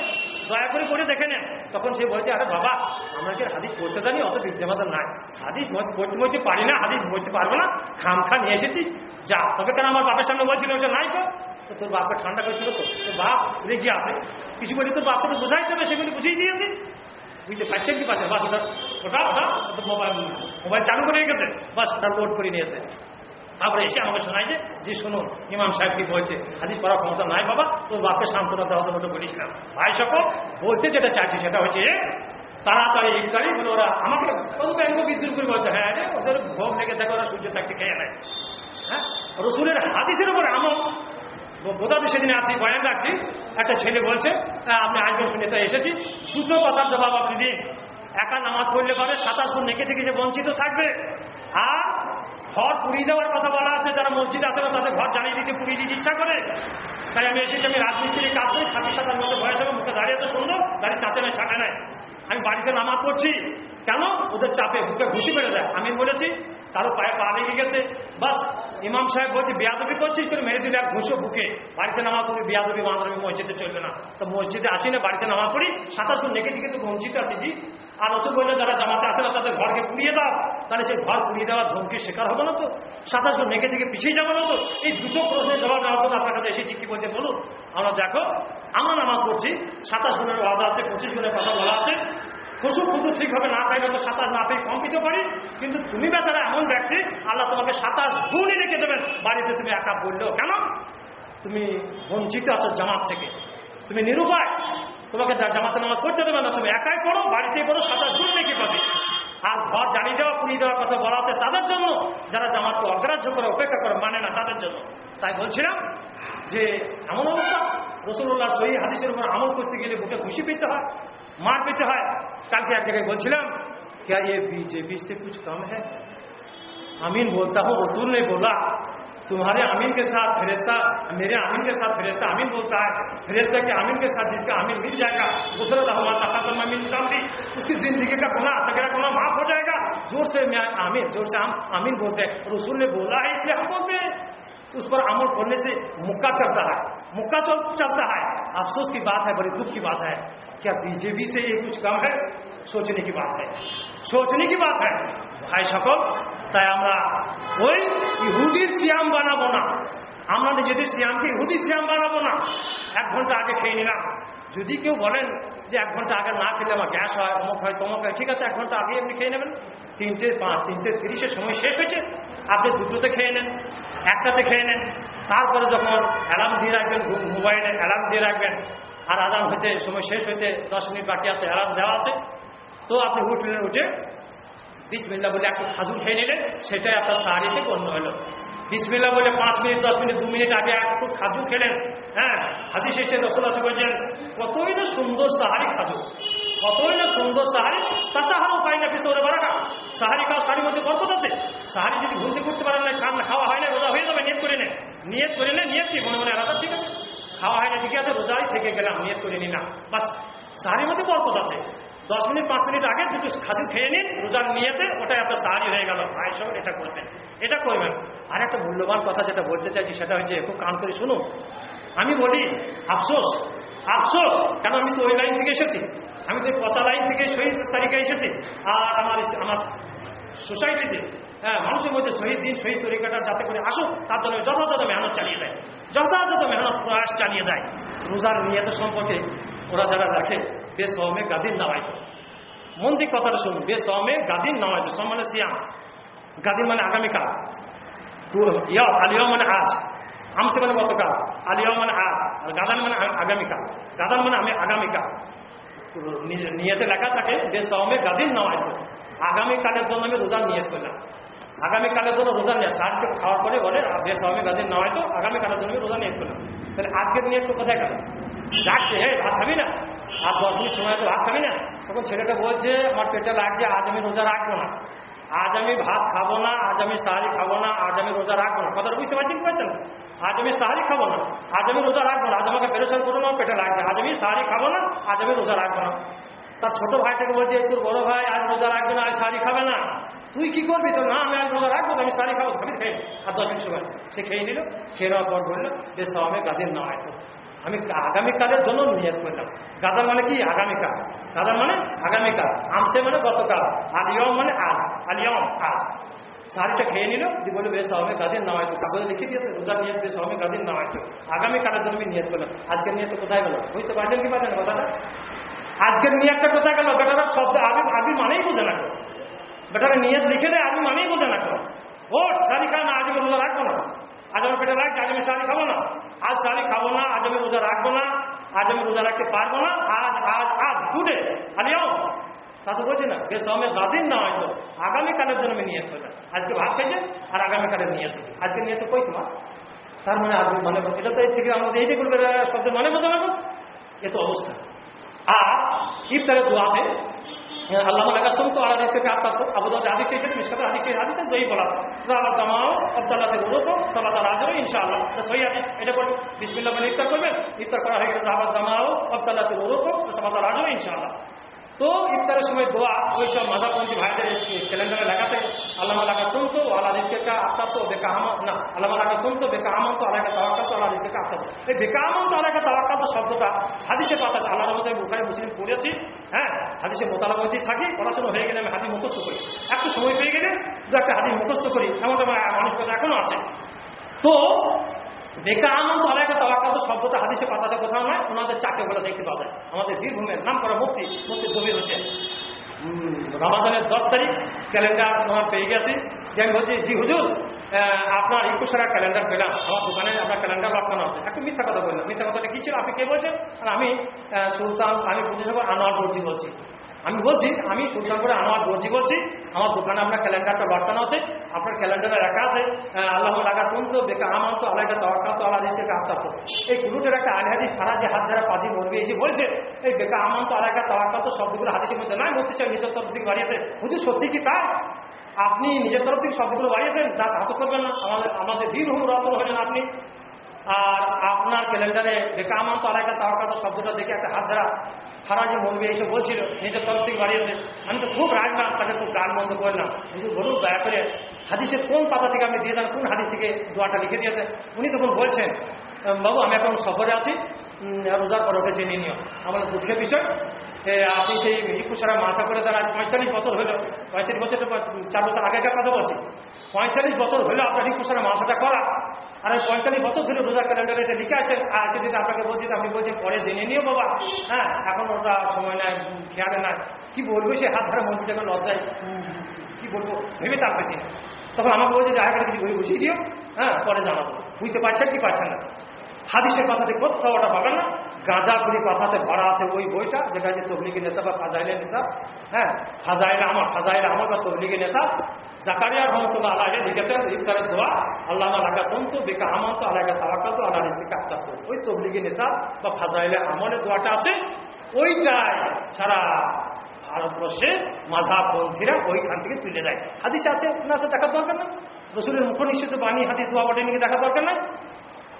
দয়া করে পড়ে দেখে নেন। তখন সে বলছে আরে বাবা, আমরা কি হাদিস পড়তে জানি? অত বিদ্যামাতা নাই। হাদিস পড়তে বলতে পারি না, হাদিস বলতে পারব না। খাম খা নিয়ে এসেছি। যা, তবে কেন আমার বাপের সামনে বলছিল ওটা নাই তো? তোর বাপকে ঠান্ডা করেছিল তো। তোর বাপ রেগে আছে। কিছু বলি তোর বাপকে তো বোঝাইতে হবে সেগুলি বুঝিয়ে দিয়েছি। বুঝতে পারছেন কি পাচ্ছেন বাস ওটা ওটা ওটা মোবাইল মোবাইল চালু করে রেখেছে। বাস ওটা লোড করে নিয়েছে। তারপরে এসে আমাকে শোনায় যে যে শুনুন ইমাম সাহেব কি বলছে? হাদিস পড়ার ক্ষমতা নাই বাবা, তোর বাপকে সান্ত্বনা দেওয়া তো ওটা বলিছিলাম ভাই সকল, বলতে যেটা চাইছি সেটা হচ্ছে তাড়াতাড়ি ইফতারি বলে ওরা আমাকে কত ব্যাংক বিদ্যুৎ করে বলছে হ্যাঁ রে, ওদের ভোগ লেগে থাকে, ওরা সূর্য থাকতে খেয়ে নেয়। হ্যাঁ? রসুলের হাদিসের উপরে আমল বোধাতে সেদিনে আছি বয়ান রাখছি একটা ছেলে বলছে "হ্যাঁ, আপনি আসবেন শুনে তো এসেছি। দুটো কথার জবাব আপনি দিন। একা নামাজ পড়লে পারে সাতাশ গুণ নেকে থেকে যে বঞ্চিত থাকবে। আর ঘর পুড়িয়ে দেওয়ার কথা বলা আছে যারা মসজিদ আসে না তাদের ঘর জানিয়ে দিতে পুড়িয়ে দিতে ইচ্ছা করে। তাই আমি এসেছি আমি রাজনীতির কাজ করি ছাব্বিশ সাতার মধ্যে বয়স হবে মুখে দাঁড়িয়ে তো শুনলো গাড়ি চাচে নেয় ছাটে নেয় আমি বাড়িতে নামাজ পড়ছি। কেন? ওদের চাপে বুকে ঘুষি বেড়ে দেয়। আমি বলেছি কারও পায়ে পা লেগে গেছে। বাস, ইমাম সাহেব বলছে, বিয়াদবি করছিস করে মেরে দিলে এক ঘুষো বুকে। বাড়িতে নামা পড়ি বিয়াদবি মাদ্রবি মসজিদে চলবে না। তো মসজিদে আসি না, বাড়িতে নামাজ পড়ি সাতাশ নেগে দিকে তো বঞ্চিত আছি জি আর অত বললে, যারা জামাতে আসে না, তাদের ঘরকে পুড়িয়ে দাও। তাহলে সেই ঘর পুড়িয়ে দেওয়ার ধমকির শিকার হবে না তো। সাতাশ জন নেগে থেকে পিছিয়ে যাবে না তো। এই দুটো প্রশ্নের জবাব দেওয়ার জন্য আপনার কাছে এসেছি, কি বলছে বলুন? আমরা দেখো, আমরা নামাজ পড়ছি, সাতাশ জনের ওয়াদা আছে, পঁচিশ জনের কথা বলা আছে। খুশু খুশু ঠিকভাবে না পাইলে তো সাতাশ না পেয়ে কম দিতে পারি কিন্তু তুমি বেচারা এমন ব্যক্তি, আল্লাহ তোমাকে সাতাশ গুণই রেখে দেবেন। বাড়িতে তুমি একা বললেও কেন? তুমি বঞ্চিত আছো জামাত থেকে। তুমি নিরুপায়। তোমাকে যা জামাতে নামাজ পড়তে দেবে না, তুমি একাই পড়ো, বাড়িতেই পড়ো, সাতাশ গুণ রেখে পাবে। আর ঘর জানিয়ে দেওয়া, পুড়িয়ে দেওয়ার কথা বলা আছে তাদের জন্য। যারা জামাতকে অগ্রাহ্য করে উপেক্ষা করে মানে না তাদের জন্য। তাই বলছিলাম যে, এমন অবস্থা রসুল্লাহ সহি হাদিসের উপর আমল করতে গেলে বুকে খুশি পেতে হয়، মার পেতে হয়। কালকে এক জায়গায় বলছিলাম کیا یہ بی جے پی سے کچھ کم ہے امین بولتا ہوں رسول نے بولا تمہارے امین کے ساتھ فرشتہ میرے امین کے ساتھ فرشتہ امین بولتا ہے فرشتہ کے امین کے ساتھ جس کا امین مل جائے گا دوسرا ہمارا ختم امین کامری اس کی زندگی کا گنا تگڑا گنا معاف ہو جائے گا زور سے میں امین زور سے ہم امین بولتے ہیں رسول نے بولا ہے اس لیے ہم بولتے ہیں उस पर अमल करने से मुक्का चलता है मुक्का चल चलता है अफसोस की बात है बड़ी दुख की बात है क्या बीजेपी से ये कुछ कम है सोचने की बात है सोचने की बात है ভাই সকল তাই আমরা ওই ইহুদির সিয়াম বানাবো না আমরা নিজেদের সিয়ামকে ইহুদির সিয়াম বানাবো না এক ঘন্টা আগে খেয়ে নিলাম যদি কেউ বলেন যে এক ঘণ্টা আগে না খেলে আমার গ্যাস হয়, অমুক হয়, তমক হয়, ঠিক আছে, এক ঘণ্টা আগে আপনি খেয়ে নেবেন। তিনটে, পাঁচ, তিনটে, তিরিশের সময় শেষ হয়েছে, আপনি দুটোতে খেয়ে নেন, একটাতে খেয়ে নেন। তারপরে যখন অ্যালার্ম দিয়ে রাখবেন মোবাইলে অ্যালার্ম দিয়ে রাখবেন, আর আদান হতে সময় শেষ হইতে দশ মিনিট বাকি আছে অ্যালার্ম দেওয়া আছে, তো আপনি উঠলেন, উঠে বিসমিল্লা বলে একটু খাজুর খেয়ে নিলেন, সেটাই আপনার সাহারিতে গণ্য হলো। বিসমিল্লা বলে পাঁচ মিনিট, দশ মিনিট, দু মিনিট আগে এক একটু খাজুর খেলেন। হ্যাঁ হাদিস এসে রসুল আছে বলছেন, কতই না সুন্দর সাহারি খাজুর কতই না সুন্দর সাহারি তা তাছাড়াও পাই না পিছনে বাড়াটা সাহারি খাওয়া সাহারির মধ্যে বরকত আছে। সাহারি যদি ঘুরতে করতে পারেন না খান খাওয়া হয় না রোজা হয়ে যাবে, নিয়ত করে নেন নিয়ত করে নেন নিয়ত কি? মনে মনে আলাদা ঠিক আছে। খাওয়া হয় না ঠিক আছে, রোজাই থেকে গেলাম নিয়ত করে নি না। বাস, সাহারির মধ্যে বরকত আছে। দশ মিনিট, পাঁচ মিনিট আগে দুটো খাজুর খেয়ে নিন, রোজার নিয়েতে ওটাই আপনার সাহারি হয়ে গেল। ভাই সব এটা করবেন। এটা করবেন আর একটা মূল্যবান কথা যেটা বলতে চাইছি, সেটা হচ্ছে খুব কান করে শুনুন। আমি বলি, আফসোস আফসোস, কেন আমি তো ওই লাইন থেকে এসেছি? আমি তো পচা লাইন থেকে শহীদ তারিখে এসেছি। আর আমার আমার সোসাইটিতে হ্যাঁ মানুষের মধ্যে শহীদ দিন, শহীদ তরিকাটা যাতে করে আসুক, তার জন্য যথাযথ মেহনত চালিয়ে দেয়। যথাযথ মেহনত প্রয়াস চালিয়ে দেয়। রোজার নিয়ত সম্পর্কে ওরা যারা রাখে বেসমে গাদিন নামাইতো। মন দিয়ে কথাটা শুনুন বেসমে গাদিন নামাইতো সম মানে সিয়াম। গাদিন মানে আগামীকাল। ইয়া আলিয়া মানে আজ। আমসে মানে গতকাল। আলিয়া মানে আজ। আর গাদান মানে আগামীকাল। গাদান মানে আমি আগামীকাল। নিয়েতে লেখা থাকে বেসমে গাদিন নামাইতো আগামীকালের জন্য আমি রোজা নিয়ত করলাম। আগামীকালের জন্য রোজা নিয়ে সারকে খাওয়ার পরে বলে বেসমে গাদিন নামাইতো আগামীকালের জন্য আমি রোজা নিয়ত করলাম। তাহলে আজকের নিয়ত তো কোথায় গেল? ডাকছে হে, ভাত খাবি না? আর দশ মিনিট সময় তো ভাত খাবি না? তখন ছেলেটা বলছে, আমার পেটে লাগছে, আজ আমি রোজা রাখব না। আজ আমি ভাত খাব না, আজ আমি সাহারি খাব না, আজ আমি রোজা রাখব না। কথাটা বুঝতে পারছেন আজ আমি সাহারি খাব না, আজ আমি রোজা রাখব না, আজ আমাকে পেরেশান করো না পেটে লাগবে আজ আমি সাহারি খাব না, আজ আমি রোজা রাখব না। তার ছোট ভাই থেকে বলছে, তোর বড় ভাই আজ রোজা রাখবে না, আজ সাহারি খাবে না। তুই কি করবি তো না, আমি আজ রোজা রাখব আমি সারি খাব, খাবি খেয়ে আর দশ মিনিট সে খেয়ে নিল, খেয়ে নেওয়ার পর বলল যে সবাই গাদের না হয়তো আমি আগামীকালের জন্য নিয়ত করলাম গাদার মানে কি? আগামীকাল গাদার মানে আগামীকাল আমসে মানে গতকাল। আলিয়ম মানে আজ। আলিয়ম, আজ। শাড়িটা খেয়ে নিল দিয়ে বলে বেশ হবে গাদিন না হয়তো কাগজে লিখে দিয়েছে, রোজা নিয়ত বেশ হবে গাদিন না হয়তো আগামীকালের জন্য আমি নিয়ত করলাম আজকের নিয়ত কোথায় গেল? বুঝতে পারছেন কি পারছেন কথাটা? আজকের নিয়তটা কোথায় গেল? বেটারা শব্দ আগে আগে মানেই বোঝে না বেটারা নিয়ত লিখে দেয় আগে মানেই বোঝে না ও শাড়ি খা না আজ আমি রোজা রাখব না। আজ পেটে লাগছে আজ আমি শাড়ি খাব না। আজ শাড়ি খাব না, আজ রোজা রাখব না, আজ রোজা রাখতে পারব না, আজ আজ আজ টুডে আলিয়াও তা তো বলছি না বেশ আমি বাদিন না হয়তো আগামীকালের জন্য আমি নিয়ে আসতে আজকে ভাত খেয়েছে, আর আগামীকালের নিয়ে আসছে আজকে নিয়ে তো কই তোমার? তার মানে আজকে মনে মানে এটা তো এই থেকে আমাদের এই যে করবে শব্দ মানে বোঝা লাগো এ তো অবস্থা। আর ইফতারের দোয়াতে আল্লাহ লাগা শুনতো আর থেকে আপনার আবু দাউদ হাদিস থেকে মিশকাতে হাদিস হাদিসে জয়ী বলা। জামাত জামাও আব্দাল্লাতে বলব সালাত আর আজরে ইনশাআল্লাহ। তো সহি আছে এটা বলি বিসমিল্লাহ বলে ইফতার করবেন। ইফতার করা হয়ে গেলে জামাত জামাও আব্দাল্লাতে বলব সালাত আর আজরে ইনশাআল্লাহ। তো ইফতারের সময় দোয়া, ওই সব মাদাপন্থী ভাইদের ক্যালেন্ডারে লেখাতে আল্লাহ লাগা শুনতো আল্লাহ রিজকে আফতার তো বেকা আমত না, আল্লাহ লাগা শুনতো বেকা আমত আলাকে তাওয়াক্কাল তো আল্লাহ রিজকে আফতার এই বেকা আমত আলাকে তাওয়াক্কাল তো শব্দটা হাদিসে পাতা আল্লাহর মধ্যে বুখারি মুসলিম পড়েছি হ্যাঁ হাদিসে মোতালা মধ্যেই থাকি, পড়াশোনা হয়ে গেলে আমি হাদিস মুখস্থ করি। একটু সময় পেয়ে গেলে দু একটা হাদিস মুখস্থ করি, এমন আমার মানুষ কথা এখনও আছে। তো বেকা আমন্ত আলাইকা তাওয়াক্কাল তো শব্দটা হাদিসে পাতাতে কোথাও নয়, ওনাদের চাকে বলে দেখতে যায়। আমাদের বীরভূমের নাম করা মুক্তি মুক্তি জমির হোসেন রমাদানের দশ তারিখ, ক্যালেন্ডার তোমার পেয়ে গেছি। যে আমি বলছি, জি হুজুর আপনার টাকা ক্যালেন্ডার পেলাম, আমার দোকানে আপনার ক্যালেন্ডার লটকানো আছে। একটু মিথ্যা কথা বললাম, মিথ্যা কথাটা কি ছিল? আপনি কে বলছেন? আর আমি সুলতান, আমি বুঝে আনোয়ার দর্জি বলছি। আমি বলছি, আমি সুলতানপুরে আনোয়ার দর্জি বলছি আমার দোকানে আপনার ক্যালেন্ডারটা লটকানো আছে, আপনার ক্যালেন্ডারে রাখা আছে আল্লাহ লাগা শুনতো বেকা আমন্ত আল্লাহটা তাওয়াক্কাল তো আল্লাহ থেকে তো এই গুরুটার একটা আলহাদি সারা যে হাত দ্বারা পাদি মরবে, এই যে বলছে, এই বেকার বেকা আমন্ত আল্লাহটা তাওয়াক্কাল তো শব্দগুলো হাদিসের মধ্যে নাই বলতে চাই, নিজের তরফ দিকে বাড়িয়েছে হুজুর, সত্যি কি তাই? আপনি নিজের তরফ থেকে শব্দগুলো বাড়িয়েছেন তা তা তো করবেন না। আমাদের আমাদের হুম রতন হলেন আপনি। আর আপনার ক্যালেন্ডারে বেকামান তো আলাদা তার কথা শব্দটা দেখে একটা হাত ধরা সারা যে মনবে এইসব বলছিল নিজের তরফ থেকে বাড়িয়েছে আমি তো খুব রাখলাম তাকে খুব গান বন্ধ করলাম কিন্তু বলুন দয়া করে, হাদিসের কোন পাতা থেকে আমি দিয়ে দেন, কোন হাদিস থেকে দোয়াটা লিখে দিয়েছে? উনি তখন বলছেন, বাবু, আমি এখন সফরে আছি রোজার পর জেনে নিও আমার দুঃখের বিষয় আপনি সেই একুশারা মাথা করে তার পঁয়তাল্লিশ বছর হলো। পঁয়তাল্লিশ বছর তো চার বছর আগেকার কথা বলছি। পঁয়তাল্লিশ বছর হলো আপনার একুশারা মাথাটা করা। আর ওই পঁয়তাল্লিশ বছর ধরে রোজার ক্যালেন্ডারে এটা লিখে আছেন আর যদি আপনাকে বলছি আপনি বলছেন পরে জেনে নিও বাবা। হ্যাঁ এখন ওটা সময় উম, খেয়ালে নাই। কি বলব সে হাত ধরে মন্দিরটাকে লজ্জায়। উম, কি বলব ভেবে তার পেছি তখন আমাকে বলছে যে আগে কিছু বই বুঝিয়ে দিও। হ্যাঁ পরে জানাব। বুঝতে পারছেন কি পারছেন না? হাদিসের কথাতে কোথাও ওটা পাবেন না। গাঁজাগুলি কথাতে ভরা আছে ওই বইটা, যেটা যে তবলিগি নেতা বা ফাজাইলে নেতা। হ্যাঁ ফাজাইলে আমার ফাজাইলে আমার বা তবলিগি নেতা। জাকারিয়া রহমতুল্লাহ আল্লাহ লিখেছেন ইফতারের দোয়া আল্লাহ আলাকা তন্তু বেকা আমন্ত আলাকা তাওয়াক্কাল আল্লাহ রিজিকা আফতার ওই তবলিগি নেতা বা ফাজাইলে আমলের দোয়াটা আছে। ওইটাই সারা ভারতবর্ষে মাধাপন্থীরা ওইখান থেকে তুলে দেয়। হাদিস আছে না দেখার দরকার না রসুলের মুখ নিশ্চিত বাণী, হাদিস, দোয়া বটে নিয়ে দেখা দরকার দেখার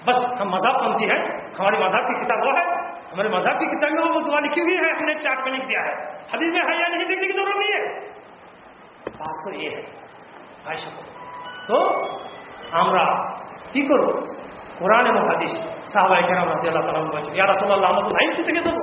بس ہم مذہب پنتھی ہیں، ہماری مذہب کی کتاب وہ ہے، ہمارے مذہب کی کتاب میں وہ دعا لکھی ہوئی ہے ہم نے چاٹ میں لکھ دیا ہے۔ حدیث میں ہے یا نہیں لکھنے کی ضرورت نہیں ہے۔ بات تو یہ ہے بھائی تو ہمارا کی کرو؟ কোরআন এবং হাদিস সাহাবাই কেরাম রাজি আল্লাহ তালা বলছেন, ইয়া রাসুল্লাহ আমাকে লাইন থেকে দেবো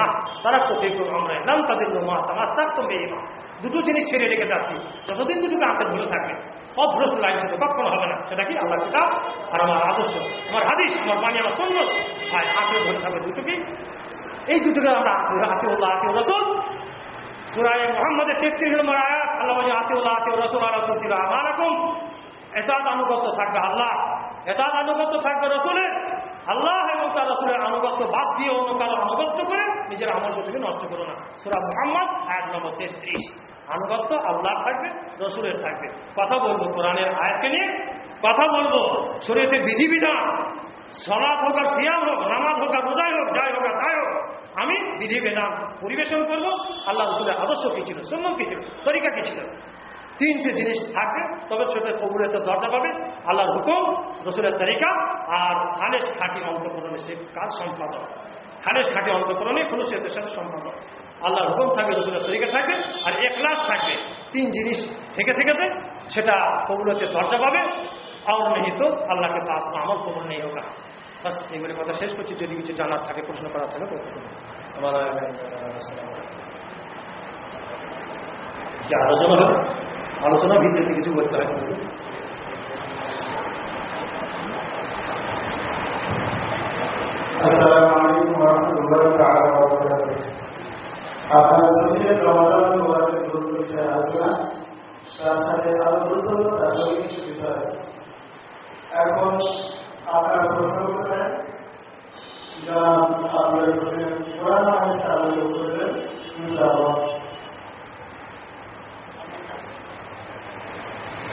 না, তারা তো আমরা নাম তাদের মা তামাজ থাকতো মেয়ে মা দুটো জিনিস ছেড়ে রেখে যাচ্ছি, যতদিন দুটোকে আঁকে ধরে থাকবে, অভ্রষ্ট লাইন থেকে কখনো হবে না। সেটা কি? আল্লাহ কিতাব আর আমার আদর্শ, আমার হাদিস, আমার বাণী, আমার সন্ন্য ভাই আঁকড়ে ধরে থাকবে দুটোকে এই দুটোকে আমরা আঁকে উল্লাহ আঁকে রসুল সুরায় মোহাম্মদের তেত্রিশ নম্বর আয়াত, আল্লাহ বলে আতে উল্লাহ আতে রসুল আল্লাহ তুলছিল এতাত আনুগত্য থাকবে আল্লাহ। এতাত আনুগত্য থাকবে রসুলের। আল্লাহ এবং তার রসুলের আনুগত্য বাদ দিয়ে অন্য কারও আনুগত্য করে নিজের আমল তুমি নষ্ট করো না। সুরা মোহাম্মদ, আয়াত নম্বর তেত্রিশ। আনুগত্য আল্লাহ থাকবে, রসুলের থাকবে। কথা বলব কোরআনের আয়াতকে নিয়ে। কথা বলব শরীরের বিধিবিধান। সলাপ হোক আর সিয়াম হোক, নামাজ হোক আর রোজাই হোক, যাই হোক আর তাই হোক, আমি বিধি বিধান পরিবেশন করব। আল্লাহ রসুলের আদর্শ কি ছিল? সুন্নত কি ছিল? তরিকা কি ছিল? তিনটে জিনিস থাকে তবে ছোট তো দরজা পাবে আল্লাহর হুকুম রসুলের তালিকা আর খালেস খাঁটি অন্তঃকরণে সে কাজ সম্পাদন খালেস খাঁটি অন্তঃকরণে খুলুসিয়তের সাথে সম্পাদন আল্লাহর হুকুম থাকবে রসুলের তরিকা থাকবে আর একলাস থাকবে তিন জিনিস থেকে থেকেছে সেটা কবুলতে দরজা পাবে আর নেই তো আল্লাহকে পাস আমল কবুল নেই হোক বাস এইগুলি কথা শেষ করছি যদি কিছু জানার থাকে প্রশ্ন করা থাকে। আমার আলোচনা হবে আলোচনা ভিত্তিতে কিছু করতে হয়। আপনার তার সাথে এখন আপনার প্রশ্ন যা আপনার প্রশ্নের